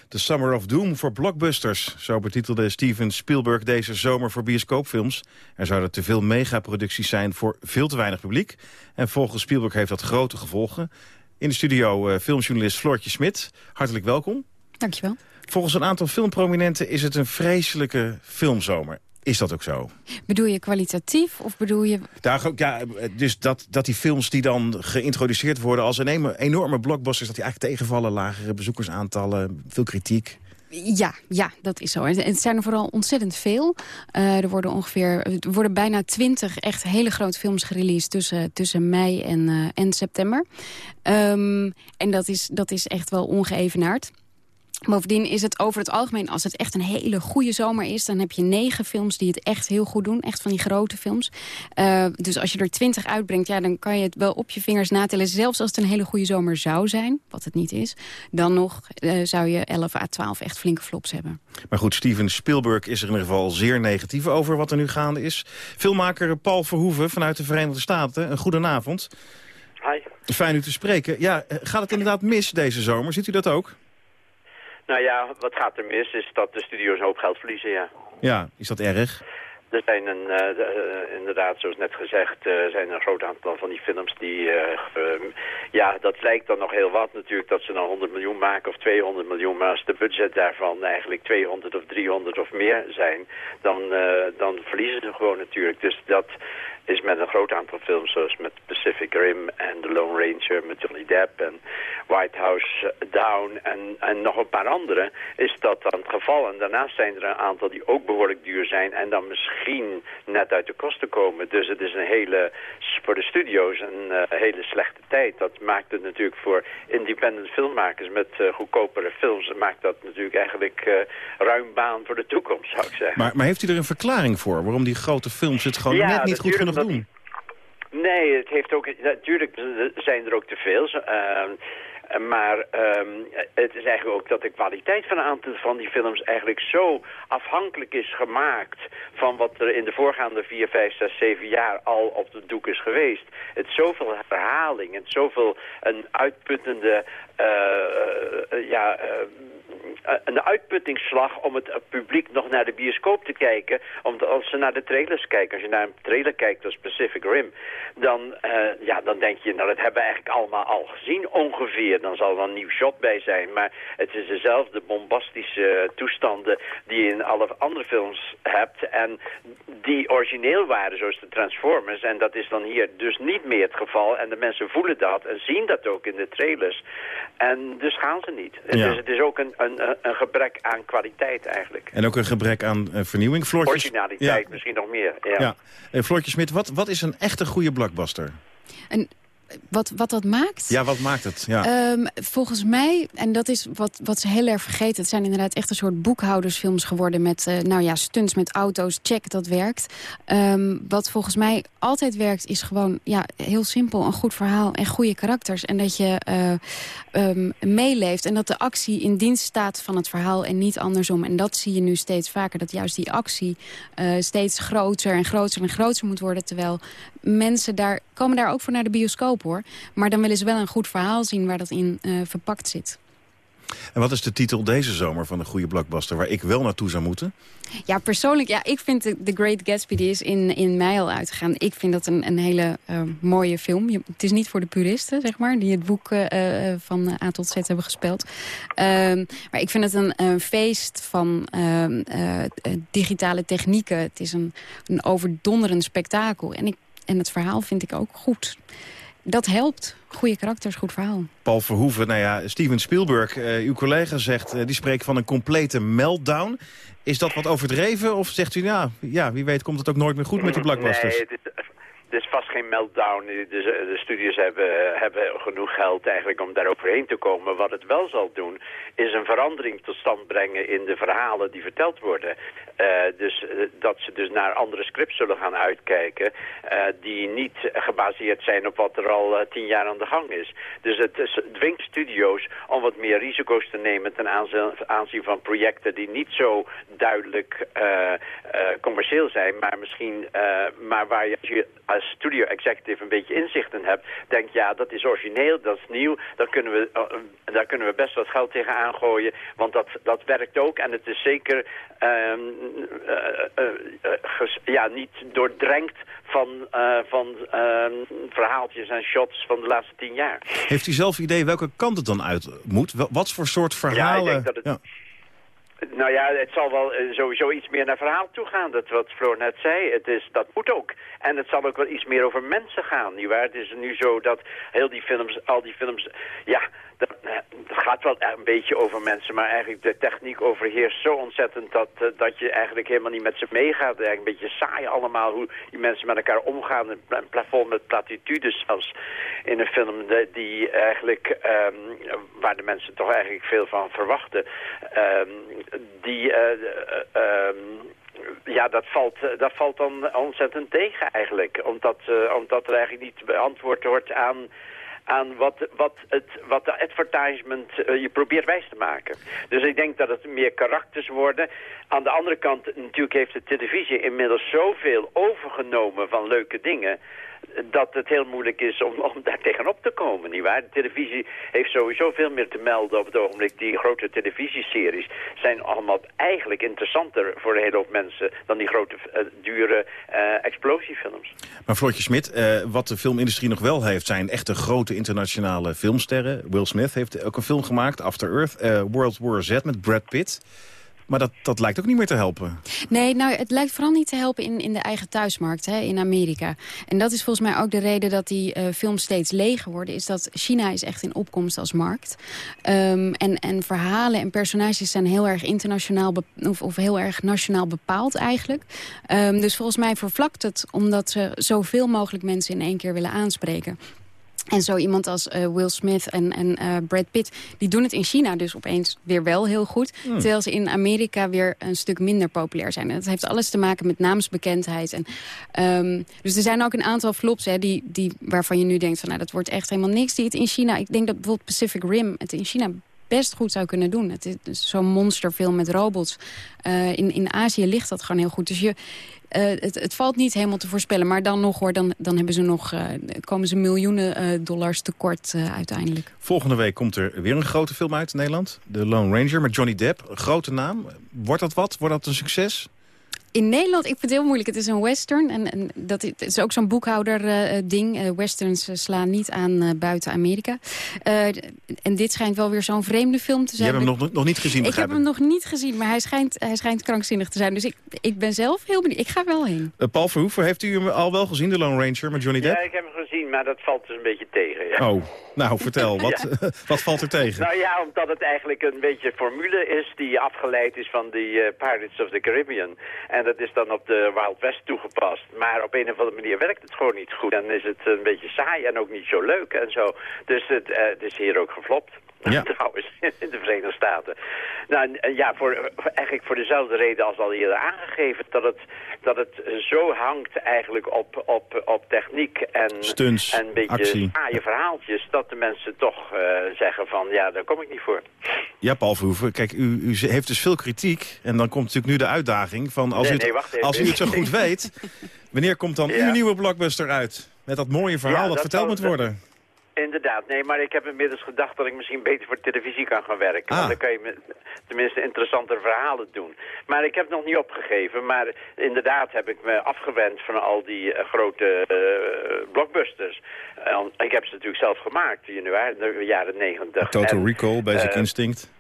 The Summer of Doom voor blockbusters. Zo betitelde Steven Spielberg deze zomer voor bioscoopfilms. Er zouden te veel megaproducties zijn voor veel te weinig publiek. En volgens Spielberg heeft dat grote gevolgen. In de studio eh, filmjournalist Floortje Smit. Hartelijk welkom. Dankjewel. Volgens een aantal filmprominenten is het een vreselijke filmzomer. Is dat ook zo? Bedoel je kwalitatief of bedoel je... Daar, ja, dus dat, dat die films die dan geïntroduceerd worden als een enorme, enorme blockbusters... dat die eigenlijk tegenvallen, lagere bezoekersaantallen, veel kritiek. Ja, ja, dat is zo. En Het zijn er vooral ontzettend veel. Eh, er worden ongeveer, er worden bijna twintig echt hele grote films gereleased tussen, tussen mei en, eh, en september. Ehm, en dat is, dat is echt wel ongeëvenaard. Bovendien is het over het algemeen, als het echt een hele goede zomer is... dan heb je negen films die het echt heel goed doen. Echt van die grote films. Eh, dus als je er twintig uitbrengt, ja, dan kan je het wel op je vingers natellen. Zelfs als het een hele goede zomer zou zijn, wat het niet is... dan nog eh, zou je 11 à 12 echt flinke flops hebben. Maar goed, Steven Spielberg is er in ieder geval zeer negatief over wat er nu gaande is. Filmmaker Paul Verhoeven vanuit de Verenigde Staten, een goedenavond. Hi. Fijn u te spreken. Ja, eh, gaat het inderdaad mis deze zomer? Ziet u dat ook? Nou ja, wat gaat er mis is dat de studio's een hoop geld verliezen, ja. Ja, is dat erg? Er zijn een, eh, eh, inderdaad, zoals net gezegd, eh, zijn er een groot aantal van die films die... eh, ehm, ja, dat lijkt dan nog heel wat natuurlijk, dat ze dan 100 miljoen maken of 200 miljoen. Maar als de budget daarvan eigenlijk 200 of 300 of meer zijn, dan, dan verliezen ze gewoon natuurlijk. Dus dat is met een groot aantal films, zoals met Pacific Rim en The Lone Ranger met Johnny Depp en White House Down en, en nog een paar andere, is dat dan het geval. En daarnaast zijn er een aantal die ook behoorlijk duur zijn en dan misschien net uit de kosten komen. Dus het is een hele, voor de studio's een eh, hele slechte tijd. Dat maakt het natuurlijk voor independent filmmakers met eh, goedkopere films, maakt dat natuurlijk eigenlijk eh, ruim baan voor de toekomst, zou ik zeggen. Maar, maar heeft u er een verklaring voor waarom die grote films het gewoon Ja, net niet goed genoeg doen? Nee, het heeft ook, natuurlijk zijn er ook te veel. ehm, maar ehm, het is eigenlijk ook dat de kwaliteit van een aantal van die films eigenlijk zo afhankelijk is gemaakt van wat er in de voorgaande 4, 5, 6, 7 jaar al op het doek is geweest. Het zoveel herhaling en zoveel een uitputtende, eh, eh, ja, eh, een uitputtingsslag om het publiek nog naar de bioscoop te kijken. Omdat als ze naar de trailers kijken, als je naar een trailer kijkt als Pacific Rim, dan, eh, ja, dan denk je, nou dat hebben we eigenlijk allemaal al gezien ongeveer. Dan zal er een nieuw shot bij zijn. Maar het is dezelfde bombastische toestanden die je in alle andere films hebt. En die origineel waren, zoals de Transformers. En dat is dan hier dus niet meer het geval. En de mensen voelen dat en zien dat ook in de trailers. En dus gaan ze niet. Ja. Dus het is ook een, een, een gebrek aan kwaliteit eigenlijk. En ook een gebrek aan eh, vernieuwing. Originaliteit Ja. misschien nog meer. Ja. Ja. Eh, Floortje Smit, wat, wat is een echte goede blockbuster? En wat, wat dat maakt? Ja, wat maakt het? Ja. Ehm, volgens mij, en dat is wat, wat ze heel erg vergeten... het zijn inderdaad echt een soort boekhoudersfilms geworden... met eh, nou ja, stunts met auto's, check, dat werkt. Ehm, wat volgens mij altijd werkt, is gewoon ja, heel simpel... een goed verhaal en goede karakters. En dat je eh, ehm, meeleeft en dat de actie in dienst staat van het verhaal... en niet andersom. En dat zie je nu steeds vaker, dat juist die actie... eh, steeds groter en groter en groter moet worden... terwijl mensen daar komen daar ook voor naar de bioscoop, hoor. Maar dan willen ze wel een goed verhaal zien waar dat in eh, verpakt zit. En wat is de titel deze zomer van een goede blockbuster... waar ik wel naartoe zou moeten? Ja, persoonlijk, ja, ik vind The Great Gatsby, die is in, in mei al uitgegaan. Ik vind dat een, een hele eh, mooie film. Je- het is niet voor de puristen, zeg maar, die het boek eh, van A tot Z hebben gespeeld. Ehm, maar ik vind het een, een feest van ehm, eh, eh, digitale technieken. Het is een, een overdonderend spektakel. En, ik, en het verhaal vind ik ook goed. Dat helpt. Goede karakters, goed verhaal. Paul Verhoeven, nou ja, Steven Spielberg, eh, uw collega zegt... eh, die spreekt van een complete meltdown. Is dat wat overdreven? Of zegt u, ja, ja wie weet komt het ook nooit meer goed met die blockbusters? Nee, het is, het is vast geen meltdown. De, de, studios hebben, hebben genoeg geld eigenlijk om daar overheen te komen. Wat het wel zal doen, is een verandering tot stand brengen in de verhalen die verteld worden. Eh, dus eh, dat ze dus naar andere scripts zullen gaan uitkijken... eh, die niet gebaseerd zijn op wat er al tien jaar aan de gang is. Dus het, dwingt studio's om wat meer risico's te nemen... ten aanzien, van projecten die niet zo duidelijk commercieel zijn... maar misschien maar waar je als studio executive een beetje inzicht in hebt... denkt ja, dat is origineel, dat is nieuw... daar kunnen we, eh, daar kunnen we best wat geld tegen aangooien... want dat, dat werkt ook en het is zeker... ehm, eh, eh, eh, ges- ja, niet doordrenkt van, eh, van ehm, verhaaltjes en shots van de laatste tien jaar. Heeft u zelf idee welke kant het dan uit moet? Wel- Wat voor soort Ja, ik verhalen? denk dat het, Nou ja, het zal wel eh, sowieso iets meer naar verhaal toe gaan. Dat wat Floor net zei, het is, dat moet ook. En het zal ook wel iets meer over mensen gaan, nietwaar? Het is nu zo dat heel die films, al die films, ja, het gaat wel een beetje over mensen, maar eigenlijk de techniek overheerst zo ontzettend dat, eh, dat je eigenlijk helemaal niet met ze meegaat. Eigenlijk een beetje saai allemaal hoe die mensen met elkaar omgaan. Een pla- plafond met platitudes zelfs in een film die eigenlijk, ehm, waar de mensen toch eigenlijk veel van verwachten. Ehm, die, eh, eh, ehm, ja, dat valt, eh, dat valt dan ontzettend tegen eigenlijk. Omdat, eh, omdat er eigenlijk niet beantwoord wordt aan aan wat, wat, het, wat de advertisement eh, je probeert wijs te maken. Dus ik denk dat het meer karakters worden. Aan de andere kant, natuurlijk heeft de televisie inmiddels zoveel overgenomen van leuke dingen dat het heel moeilijk is om, daar tegenop te komen, nietwaar? De televisie heeft sowieso veel meer te melden op het ogenblik. Die grote televisieseries zijn allemaal eigenlijk interessanter voor een hele hoop mensen... dan die grote, eh, dure eh, explosiefilms. Maar Floortje Smit, eh, wat de filmindustrie nog wel heeft... zijn echte grote internationale filmsterren. Will Smith heeft ook een film gemaakt, After Earth. World War Z met Brad Pitt. Maar dat, dat lijkt ook niet meer te helpen. Nee, nou, het lijkt vooral niet te helpen in, in de eigen thuismarkt, hè, in Amerika. En dat is volgens mij ook de reden dat die eh, films steeds leger worden... is dat China is echt in opkomst als markt. Ehm, en, en verhalen en personages zijn heel erg internationaal... Of, of heel erg nationaal bepaald eigenlijk. Ehm, dus volgens mij vervlakt het omdat ze zoveel mogelijk mensen in één keer willen aanspreken. En zo iemand als eh, Will Smith en, en eh, Brad Pitt... die doen het in China dus opeens weer wel heel goed. Hmm. Terwijl ze in Amerika weer een stuk minder populair zijn. En dat heeft alles te maken met naamsbekendheid. En, ehm, dus er zijn ook een aantal flops hè, die, die, waarvan je nu denkt... van, nou, dat wordt echt helemaal niks. Die het in China... Ik denk dat bijvoorbeeld Pacific Rim het in China best goed zou kunnen doen. Het is zo'n monsterfilm met robots. Eh, in, in Azië ligt dat gewoon heel goed. Dus je, eh, het, het valt niet helemaal te voorspellen. Maar dan nog hoor, dan, dan hebben ze nog, eh, komen ze miljoenen dollars tekort uiteindelijk. Volgende week komt er weer een grote film uit in Nederland. The Lone Ranger met Johnny Depp. Grote naam. Wordt dat wat? Wordt dat een succes? In Nederland, ik vind het heel moeilijk. Het is een western. En, en dat is, het is ook zo'n boekhouder-ding. westerns eh, slaan niet aan eh, buiten Amerika. Eh, en dit schijnt wel weer zo'n vreemde film te Je zijn. hebt hem nog, nog niet gezien, Ik heb begrijp ik. hem nog niet gezien, maar hij schijnt, hij schijnt krankzinnig te zijn. Dus ik, ik ben zelf heel benieuwd. Ik ga wel heen. Eh, Paul Verhoeven, heeft u hem al wel gezien, The Lone Ranger met Johnny Depp? Ja, ik heb hem gezien, maar dat valt dus een beetje tegen. Ja. Oh, nou vertel, wat, wat valt er tegen? Nou ja, omdat het eigenlijk een beetje formule is die afgeleid is van die eh, Pirates of the Caribbean. En dat is dan op de Wild West toegepast. Maar op een of andere manier werkt het gewoon niet goed. Dan is het een beetje saai en ook niet zo leuk en zo. Dus het, eh, het is hier ook geflopt. Ja. Trouwens, in de Verenigde Staten. Nou, ja, voor, eigenlijk voor dezelfde reden als al eerder aangegeven... dat het, dat het zo hangt eigenlijk op, op, op techniek en, Stunts, en een beetje actie. saaie verhaaltjes... dat de mensen toch eh, zeggen van, ja, daar kom ik niet voor. Ja, Paul Verhoeven, kijk, u, u heeft dus veel kritiek. En dan komt natuurlijk nu de uitdaging van... als, Nee, u, het, nee, als u het zo goed weet... wanneer komt dan Ja. uw nieuwe blockbuster uit? Met dat mooie verhaal Ja, dat dat verteld moet worden. Inderdaad, nee, maar ik heb inmiddels gedacht dat ik misschien beter voor televisie kan gaan werken. Ah. Want dan kan je tenminste interessantere verhalen doen. Maar ik heb nog niet opgegeven. Maar inderdaad heb ik me afgewend van al die eh, grote eh, blockbusters. Eh, ik heb ze natuurlijk zelf gemaakt, in de jaren negentig. Total En, Recall, Basic Instinct.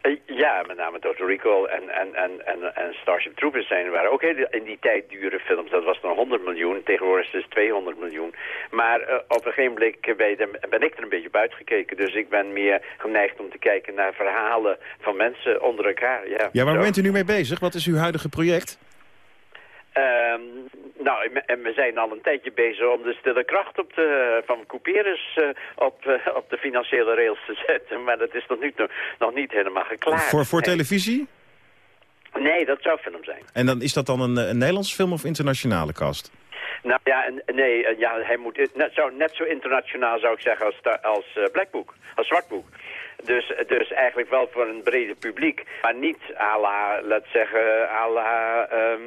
Eh, Ja, met name Total Recall en, en, en, en, en Starship Troopers zijn, waren ook heel- in die tijd dure films. Dat was dan 100 miljoen, tegenwoordig is het 200 miljoen. Maar eh, op een gegeven moment ben, ben ik er een beetje op uitgekeken. Dus ik ben meer geneigd om te kijken naar verhalen van mensen onder elkaar. Ja, Ja, waar bent u nu mee bezig? Wat is uw huidige project? Ehm, nou, en- we zijn al een tijdje bezig om de stille kracht op de, van Couperus eh, op, eh, op de financiële rails te zetten. Maar dat is tot nu toe nog niet helemaal geklaard. voor voor televisie? Nee, dat zou film zijn. En dan is dat dan een, een Nederlandse film of internationale cast? Nou ja, nee, eh, ja, hij moet net zo, net zo internationaal zou ik zeggen als, als Black Book, als Zwart Boek. Dus, dus eigenlijk wel voor een breder publiek, maar niet à la, laat zeggen, à la ehm,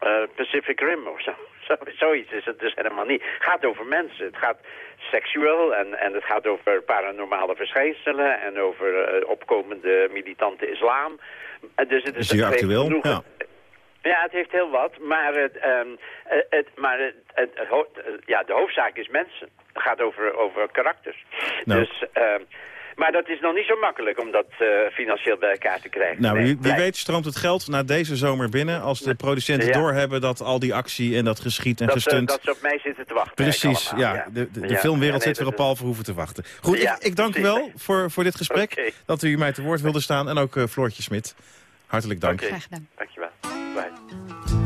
eh, Pacific Rim of zo. Zo, zoiets is het dus helemaal niet. Het gaat over mensen. Het gaat seksueel en, en het gaat over paranormale verschijnselen en over eh, opkomende militante islam. En dus het is Is actueel? genoeg- Ja. ja, het heeft heel wat, maar, het, eh, het, maar het, het, ja, de hoofdzaak is mensen. Het gaat over, over karakters. Nou. Dus, ehm, Maar dat is nog niet zo makkelijk om dat eh, financieel bij elkaar te krijgen. Nou, wie, weet stroomt het geld na deze zomer binnen... als de producenten Ja. doorhebben dat al die actie en dat geschiet en dat, eh, gestunt... dat ze op mij zitten te wachten. Precies, ja. De, de, de Ja. filmwereld Ja, nee, zit weer op Paul Verhoeven te wachten. Goed, Ja, ik, ik dank u wel voor, voor dit gesprek. Dat u mij te woord wilde staan. En ook eh, Floortje Smit. Hartelijk dank. Oké. Dankjewel. Bye.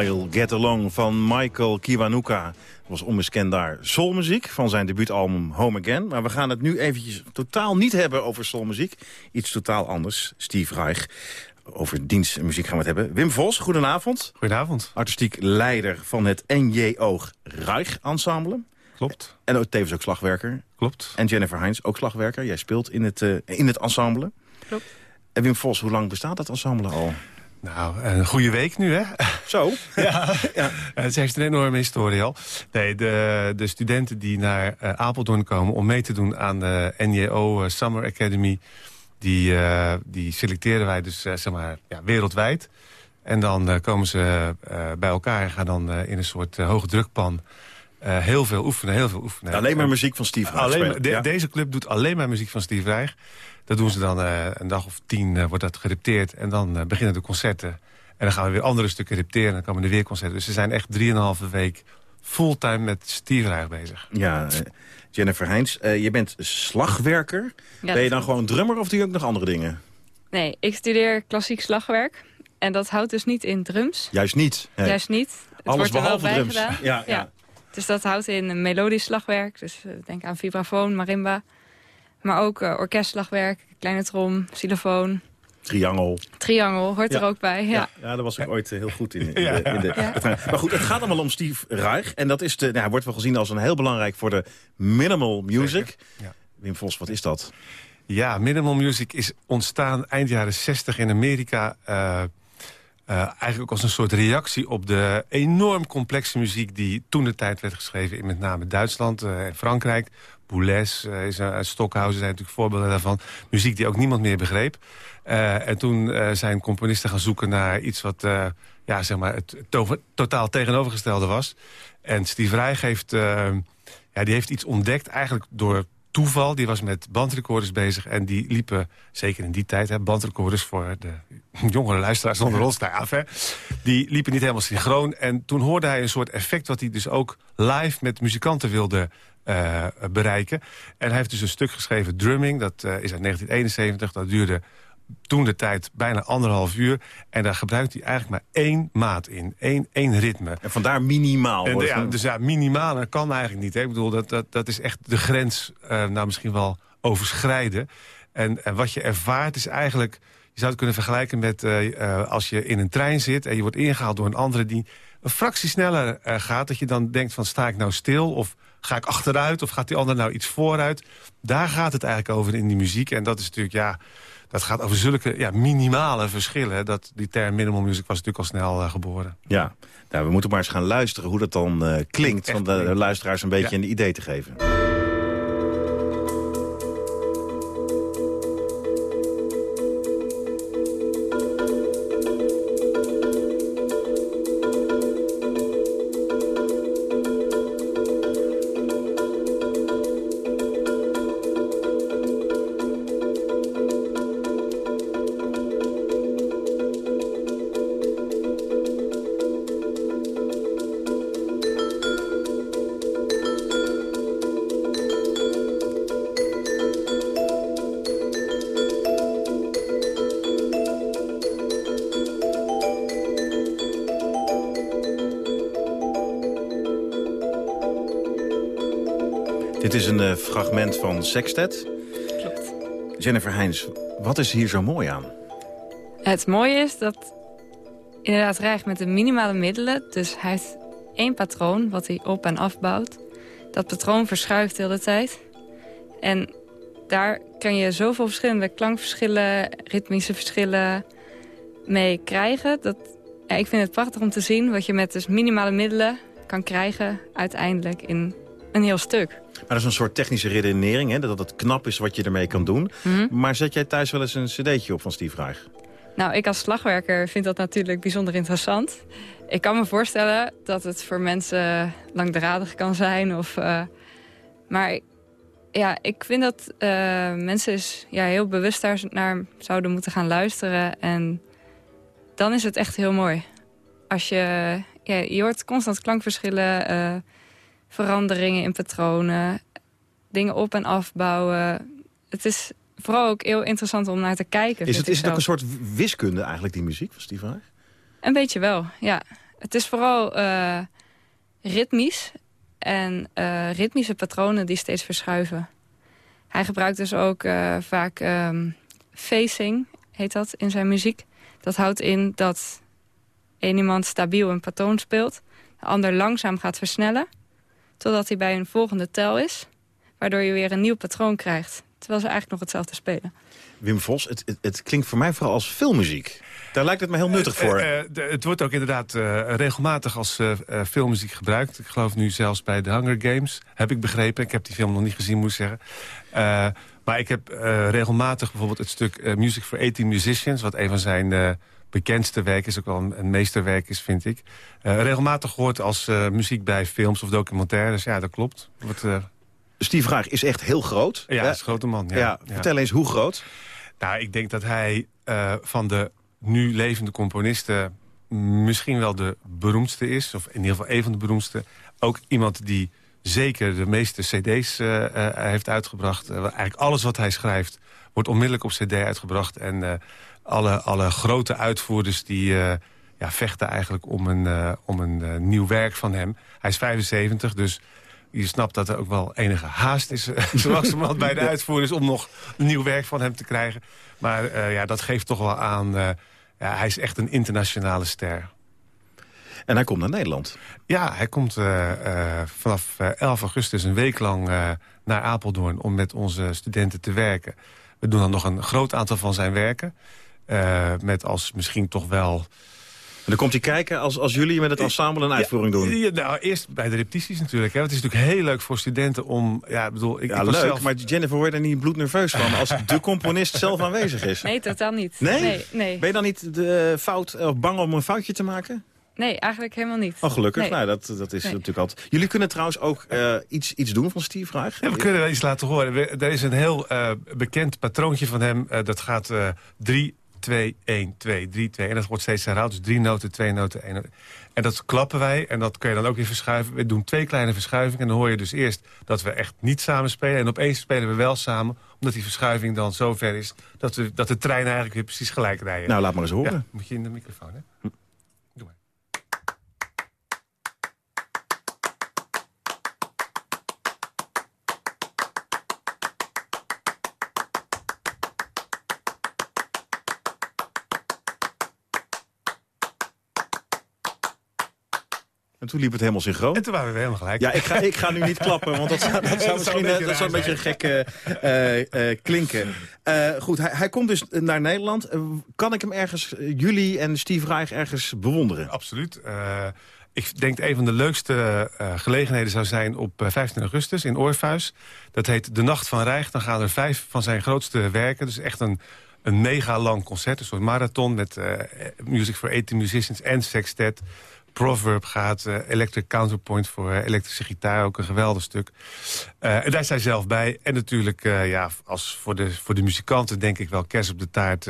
I'll Get Along van Michael Kiwanuka. was onmiskenbaar soulmuziek van zijn debuutalbum Home Again. Maar we gaan het nu eventjes totaal niet hebben over soulmuziek. Iets totaal anders, Steve Reich. Over dienst en muziek gaan we het hebben. Wim Vos, goedenavond. Goedenavond. Artistiek leider van het NJO Reich Ensemble. Klopt. En ook tevens ook slagwerker. Klopt. En Jennifer Heinz, ook slagwerker. Jij speelt in het, eh, in het ensemble. Klopt. En Wim Vos, hoe lang bestaat dat ensemble al? Nou, een goede week nu, hè? Zo? ja. Het is echt een enorme historie al. Nee, de, de studenten die naar eh, Apeldoorn komen om mee te doen aan de NJO eh, Summer Academy... die, eh, die selecteren wij dus zeg maar, ja, wereldwijd. En dan komen ze bij elkaar en gaan dan in een soort hoge drukpan... Uh, heel veel oefenen, heel veel oefenen. Alleen maar muziek van Steve Reich alleen de, ja. Deze club doet alleen maar muziek van Steve Reich. Dat doen ze dan uh, een dag of tien, uh, wordt dat gerepeteerd. En dan uh, beginnen de concerten. En dan gaan we weer andere stukken repeteren. En dan komen er weer concerten. Dus ze zijn echt drieënhalve week fulltime met Steve Reich bezig. Ja, Jennifer Heijns, je bent slagwerker. Ja, ben je dan gewoon drummer of doe je ook nog andere dingen? Nee, ik studeer klassiek slagwerk. En dat houdt dus niet in drums. Juist niet. Juist niet. Het Alles wordt er wel bij drums. gedaan. Ja, ja. ja. Dus dat houdt in melodisch slagwerk. Dus eh, denk aan vibrafoon, marimba. Maar ook uh, orkestslagwerk, kleine trom, xylofoon. Triangel. Triangel, hoort er ook bij, ja. ja. Ja, daar was ik ooit heel goed in. in, de, in de, Maar goed, het gaat allemaal om Steve Reich. En dat is de, nou, wordt wel gezien als een heel belangrijk voor de minimal music. Wim Vos, wat is dat? Ja, minimal music is ontstaan eind jaren 60 in Amerika... Uh, uh, eigenlijk als een soort reactie op de enorm complexe muziek... die toen de tijd werd geschreven in met name Duitsland uh, en Frankrijk. Boulez, uh, is een, Stockhausen zijn natuurlijk voorbeelden daarvan. Muziek die ook niemand meer begreep. en toen zijn componisten gaan zoeken naar iets wat ja, zeg maar het totaal tegenovergestelde was. En Steve Reich heeft, ja, die heeft iets ontdekt eigenlijk door toeval. Die was met bandrecorders bezig en die liepen, zeker in die tijd... Hè, bandrecorders voor de jongere luisteraars onder ons daar af... Die liepen niet helemaal synchroon. En toen hoorde hij een soort effect... wat hij dus ook live met muzikanten wilde uh, bereiken. En hij heeft dus een stuk geschreven, Drumming. Dat uh, is uit 1971. Dat duurde toen de tijd bijna anderhalf uur. En daar gebruikt hij eigenlijk maar één maat in. één, één ritme. En vandaar minimaal. En, ja, dus ja, minimaal kan eigenlijk niet. Hè. Ik bedoel, dat, dat, dat is echt de grens uh, nou misschien wel overschrijden. En, en wat je ervaart is eigenlijk... Je zou het kunnen vergelijken met uh, uh, als je in een trein zit... en je wordt ingehaald door een andere die een fractie sneller gaat... dat je dan denkt van sta ik nou stil of ga ik achteruit... of gaat die ander nou iets vooruit. Daar gaat het eigenlijk over in die muziek. En dat is natuurlijk, ja dat gaat over zulke ja, minimale verschillen. Dat, die term minimal music was natuurlijk al snel uh, geboren. Ja, nou, we moeten maar eens gaan luisteren hoe dat dan uh, klinkt... om de, de luisteraars een beetje ja. een idee te geven. Dit is een uh, fragment van Sextet. Klopt. Jennifer Heijns, wat is hier zo mooi aan? Het mooie is dat inderdaad Reich met de minimale middelen... dus hij heeft één patroon wat hij op en afbouwt. Dat patroon verschuift de hele tijd. En daar kan je zoveel verschillende klankverschillen, ritmische verschillen mee krijgen. Dat, ja, ik vind het prachtig om te zien wat je met dus minimale middelen kan krijgen uiteindelijk in een heel stuk. Maar dat is een soort technische redenering, hè? dat het knap is wat je ermee kan doen. Mm -hmm. Maar zet jij thuis wel eens een cd'tje op van Steve Reich? Nou, ik als slagwerker vind dat natuurlijk bijzonder interessant. Ik kan me voorstellen dat het voor mensen langdradig kan zijn. Of, uh, maar ja, ik vind dat uh, mensen is, ja, heel bewust daar naar zouden moeten gaan luisteren. En dan is het echt heel mooi. Als je, ja, je hoort constant klankverschillen... Uh, veranderingen in patronen, dingen op- en afbouwen. Het is vooral ook heel interessant om naar te kijken. Is het, is het ook een soort wiskunde eigenlijk, die muziek van Steve Reich? Een beetje wel, ja. Het is vooral uh, ritmisch en uh, ritmische patronen die steeds verschuiven. Hij gebruikt dus ook uh, vaak um, facing, heet dat, in zijn muziek. Dat houdt in dat één iemand stabiel een patroon speelt... de ander langzaam gaat versnellen totdat hij bij een volgende tel is. Waardoor je weer een nieuw patroon krijgt. Terwijl ze eigenlijk nog hetzelfde spelen. Wim Vos, het, het, het klinkt voor mij vooral als filmmuziek. Daar lijkt het me heel nuttig voor. Uh, uh, de, het wordt ook inderdaad uh, regelmatig als filmmuziek gebruikt. Ik geloof nu zelfs bij The Hunger Games, heb ik begrepen. Ik heb die film nog niet gezien, moet ik zeggen. maar ik heb regelmatig bijvoorbeeld het stuk Music for 18 Musicians... wat een van zijn bekendste werk is, ook wel een, een meesterwerk is, vind ik. Uh, regelmatig gehoord als uh, muziek bij films of documentaires. Ja, dat klopt. Wat, uh... Steve Vraag is echt heel groot. Ja, is een grote man. Ja. ja, vertel eens hoe groot. Nou, ik denk dat hij van de nu levende componisten... misschien wel de beroemdste is. Of in ieder geval een van de beroemdste. Ook iemand die zeker de meeste cd's heeft uitgebracht. eigenlijk alles wat hij schrijft wordt onmiddellijk op cd uitgebracht. En alle, alle grote uitvoerders die, uh, ja, vechten eigenlijk om een, eh, om een eh, nieuw werk van hem. Hij is 75, dus je snapt dat er ook wel enige haast is... eh, langzamerhand bij de uitvoerders om nog een nieuw werk van hem te krijgen. Maar eh, ja, dat geeft toch wel aan... eh, ja, hij is echt een internationale ster. En hij komt naar Nederland. Ja, hij komt eh, eh, vanaf eh, 11 augustus een week lang eh, naar Apeldoorn... om met onze studenten te werken. We doen dan nog een groot aantal van zijn werken. Eh, met als misschien toch wel... En dan komt hij kijken als, als jullie met het ensemble een uitvoering doen. Ja, nou, eerst bij de repetities natuurlijk. Hè. Het is natuurlijk heel leuk voor studenten om... Ja, ik bedoel, ik, Ja, ik was leuk, zelf- maar Jennifer wordt er niet bloednerveus van... als de componist zelf aanwezig is. Nee, totaal niet. Nee? Nee, nee. Ben je dan niet de fout, of bang om een foutje te maken? Nee, eigenlijk helemaal niet. Oh, gelukkig. Nee. Nou, dat, dat is Nee. natuurlijk altijd... Jullie kunnen trouwens ook eh, iets, iets doen van Steve Ruig. Ja, we kunnen wel iets laten horen. We- er is een heel eh, bekend patroontje van hem. eh, dat gaat eh 3, 2, 1, 2, 3, 2. En dat wordt steeds herhaald. Dus drie noten, twee noten, één noot. En dat klappen wij. En dat kun je dan ook weer verschuiven. We doen twee kleine verschuivingen. En dan hoor je dus eerst dat we echt niet samen spelen. En opeens spelen we wel samen. Omdat die verschuiving dan zo ver is... dat, we, dat de treinen eigenlijk weer precies gelijk rijden. Nou, laat maar eens horen. Ja, moet je in de microfoon, hè? En toen liep het helemaal synchroon. En toen waren we helemaal gelijk. Ja, ik ga, ik ga nu niet klappen, want dat zou, dat zou Dat zou misschien een eh, beetje dat zou een beetje gek eh, eh, klinken. Goed, hij, hij komt dus naar Nederland. Kan ik hem ergens, jullie en Steve Reich, ergens bewonderen? Absoluut. Ik denk dat een van de leukste gelegenheden zou zijn op eh, 15 augustus in Orpheus. Dat heet De Nacht van Rijg. Dan gaan er vijf van zijn grootste werken. Dus echt een, een mega lang concert. Een soort marathon met music for 18 musicians en sextet. Proverb gaat, eh, Electric Counterpoint voor eh, elektrische gitaar, ook een geweldig stuk. Eh, en daar zijn zelf bij. En natuurlijk, ja, als voor de, voor de muzikanten denk ik wel kers op de taart...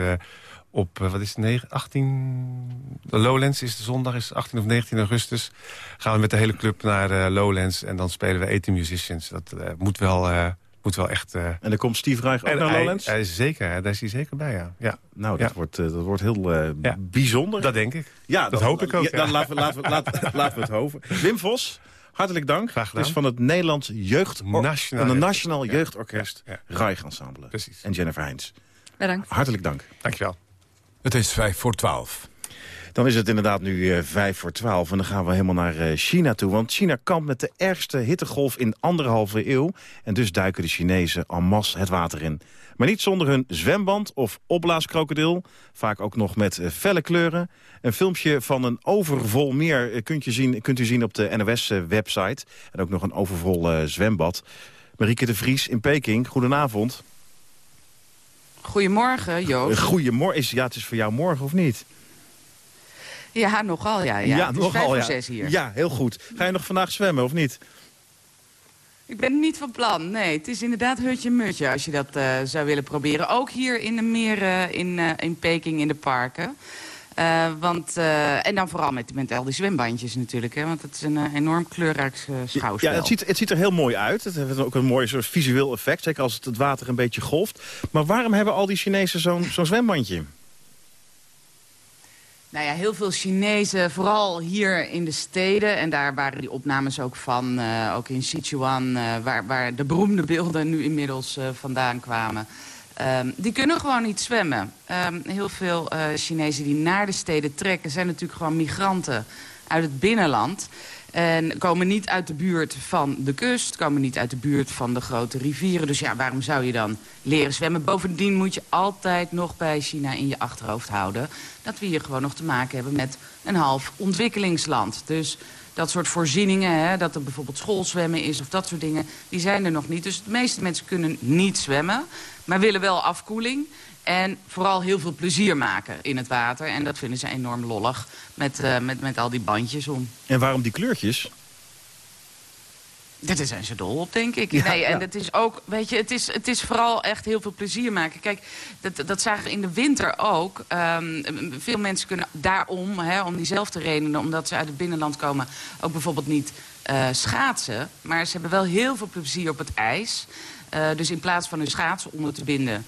op, wat is het, 9, 18... De Lowlands is de zondag, is 18 of 19 augustus. Gaan we met de hele club naar Lowlands en dan spelen we 18 musicians. Dat moet, wel, moet wel echt... eh, En dan komt Steve Reich ook en naar hij- Lowlands? Hij is zeker, hè, daar is hij zeker bij, ja. ja. Nou, dat, Ja. wordt, eh, dat wordt heel eh, bijzonder. Dat denk ik. Ja, Dat hoop ik ook, Ja, dan ja. laten, we, laten, we, laten, laten we het hopen. Wim Vos, hartelijk dank. Graag gedaan. Dus van het Nederlands Jeugd... Nationaal van Jeugd- Nationaal ja. Jeugdorkest Ja, Reich Ensemble. Precies. En Jennifer Heijns. Bedankt. Hartelijk dank. Dankjewel. Het is vijf voor twaalf. Dan is het inderdaad nu eh, vijf voor twaalf en dan gaan we helemaal naar eh, China toe. Want China kampt met de ergste hittegolf in anderhalve eeuw. En dus duiken de Chinezen en masse het water in. Maar niet zonder hun zwemband of opblaaskrokodil. Vaak ook nog met eh, felle kleuren. Een filmpje van een overvol meer kunt, je zien, kunt u zien op de NOS-website. En ook nog een overvol zwembad. Marieke de Vries in Peking, goedenavond. Goedemorgen, Joost. Goedemorgen. Is, ja, het is voor jou morgen of niet? Ja, nogal, ja. ja. het is vijf voor zes hier. Ja, heel goed. Ga je nog vandaag zwemmen of niet? Ik ben niet van plan. Nee, het is inderdaad hutje-mutje als je dat eh, zou willen proberen. Ook hier in de meren in, eh, in Peking in de parken. Eh, want, eh, en dan vooral met, met al die zwembandjes natuurlijk. Hè, want het is een eh, enorm kleurrijk eh, schouwspel. Ja, het ziet, het ziet er heel mooi uit. Het heeft ook een mooi soort visueel effect. Zeker als het, het water een beetje golft. Maar waarom hebben al die Chinezen zo'n zo'n zwembandje? Nou ja, heel veel Chinezen, vooral hier in de steden. En daar waren die opnames ook van, eh, ook in Sichuan... eh, waar, waar de beroemde beelden nu inmiddels eh, vandaan kwamen. Ehm, die kunnen gewoon niet zwemmen. Ehm, heel veel Chinezen die naar de steden trekken... zijn natuurlijk gewoon migranten uit het binnenland... En komen niet uit de buurt van de kust, komen niet uit de buurt van de grote rivieren. Dus ja, waarom zou je dan leren zwemmen? Bovendien moet je altijd nog bij China in je achterhoofd houden... dat we hier gewoon nog te maken hebben met een half ontwikkelingsland. Dus dat soort voorzieningen, hè, dat er bijvoorbeeld schoolzwemmen is of dat soort dingen... die zijn er nog niet. Dus de meeste mensen kunnen niet zwemmen, maar willen wel afkoeling... En vooral heel veel plezier maken in het water. En dat vinden ze enorm lollig met, eh, met, met al die bandjes om. En waarom die kleurtjes? Daar zijn ze dol op, denk ik. Ja, nee, en ja. het is ook, weet je, het is, het is vooral echt heel veel plezier maken. Kijk, dat, dat zagen we in de winter ook. Ehm, veel mensen kunnen daarom, hè, om diezelfde redenen, omdat ze uit het binnenland komen, ook bijvoorbeeld niet eh, schaatsen. Maar ze hebben wel heel veel plezier op het ijs. Uh, dus in plaats van hun schaatsen onder te binden...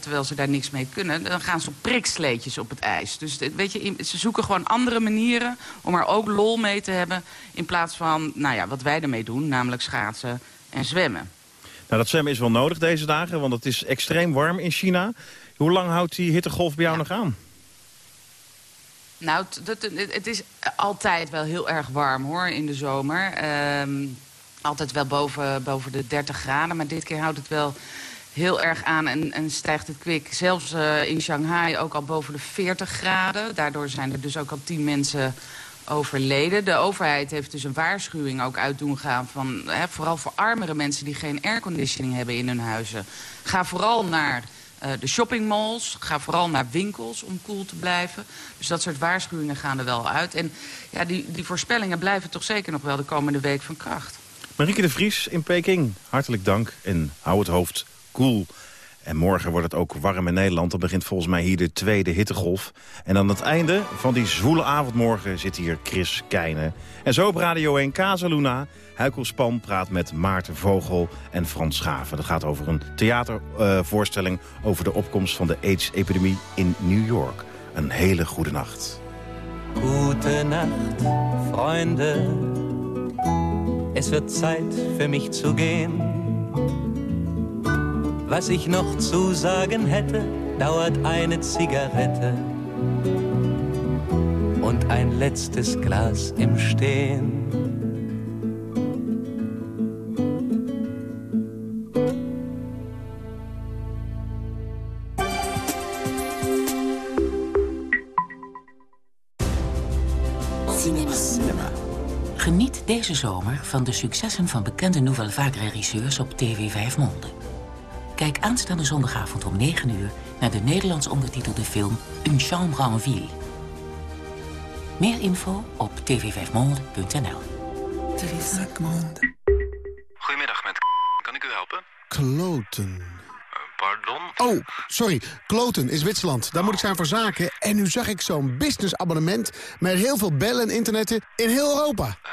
terwijl ze daar niks mee kunnen, dan gaan ze op priksleetjes op het ijs. Dus weet je, ze zoeken gewoon andere manieren om er ook lol mee te hebben... in plaats van nou ja, wat wij ermee doen, namelijk schaatsen en zwemmen. Nou, dat zwemmen is wel nodig deze dagen, want het is extreem warm in China. Hoe lang houdt die hittegolf bij jou nog aan? Nou, het is altijd wel heel erg warm hoor in de zomer. Ehm, altijd wel boven, boven de 30 graden, maar dit keer houdt het wel heel erg aan en, en stijgt het kwik. Zelfs uh, in Shanghai ook al boven de 40 graden. Daardoor zijn er dus ook al 10 mensen overleden. De overheid heeft dus een waarschuwing ook uit doen gaan... Van, hè, vooral voor armere mensen die geen airconditioning hebben in hun huizen. Ga vooral naar uh, de shoppingmalls. Ga vooral naar winkels om koel te blijven. Dus dat soort waarschuwingen gaan er wel uit. En ja, die, die voorspellingen blijven toch zeker nog wel de komende week van kracht. Marieke de Vries in Peking, hartelijk dank en hou het hoofd koel. En morgen wordt het ook warm in Nederland. Dan begint volgens mij hier de tweede hittegolf. En aan het einde van die zwoele avondmorgen zit hier Chris Keijnen. En zo op Radio 1 Casaluna. Huikel Span praat met Maarten Vogel en Frans Schaven. Dat gaat over een theatervoorstelling over de opkomst van de AIDS-epidemie in New York. Een hele goede nacht. Gute Nacht, Freunde. Es wird Zeit für mich zu gehen. Was ich noch zu sagen hätte, dauert eine Zigarette und ein letztes Glas im Stehen. Geniet deze zomer van de successen van bekende Nouvelle Vague regisseurs op TV 5 Monde. Kijk aanstaande zondagavond om 9 uur naar de Nederlands ondertitelde film Une chambre en ville. Meer info op tv5monde.nl. Goedemiddag, met kan ik u helpen? Kloten. Pardon? Oh, sorry. Kloten is Zwitserland. Daar moet ik zijn voor zaken. En nu zag ik zo'n businessabonnement met heel veel bellen en internetten in heel Europa. Uh,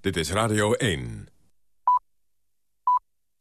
Dit is Radio 1.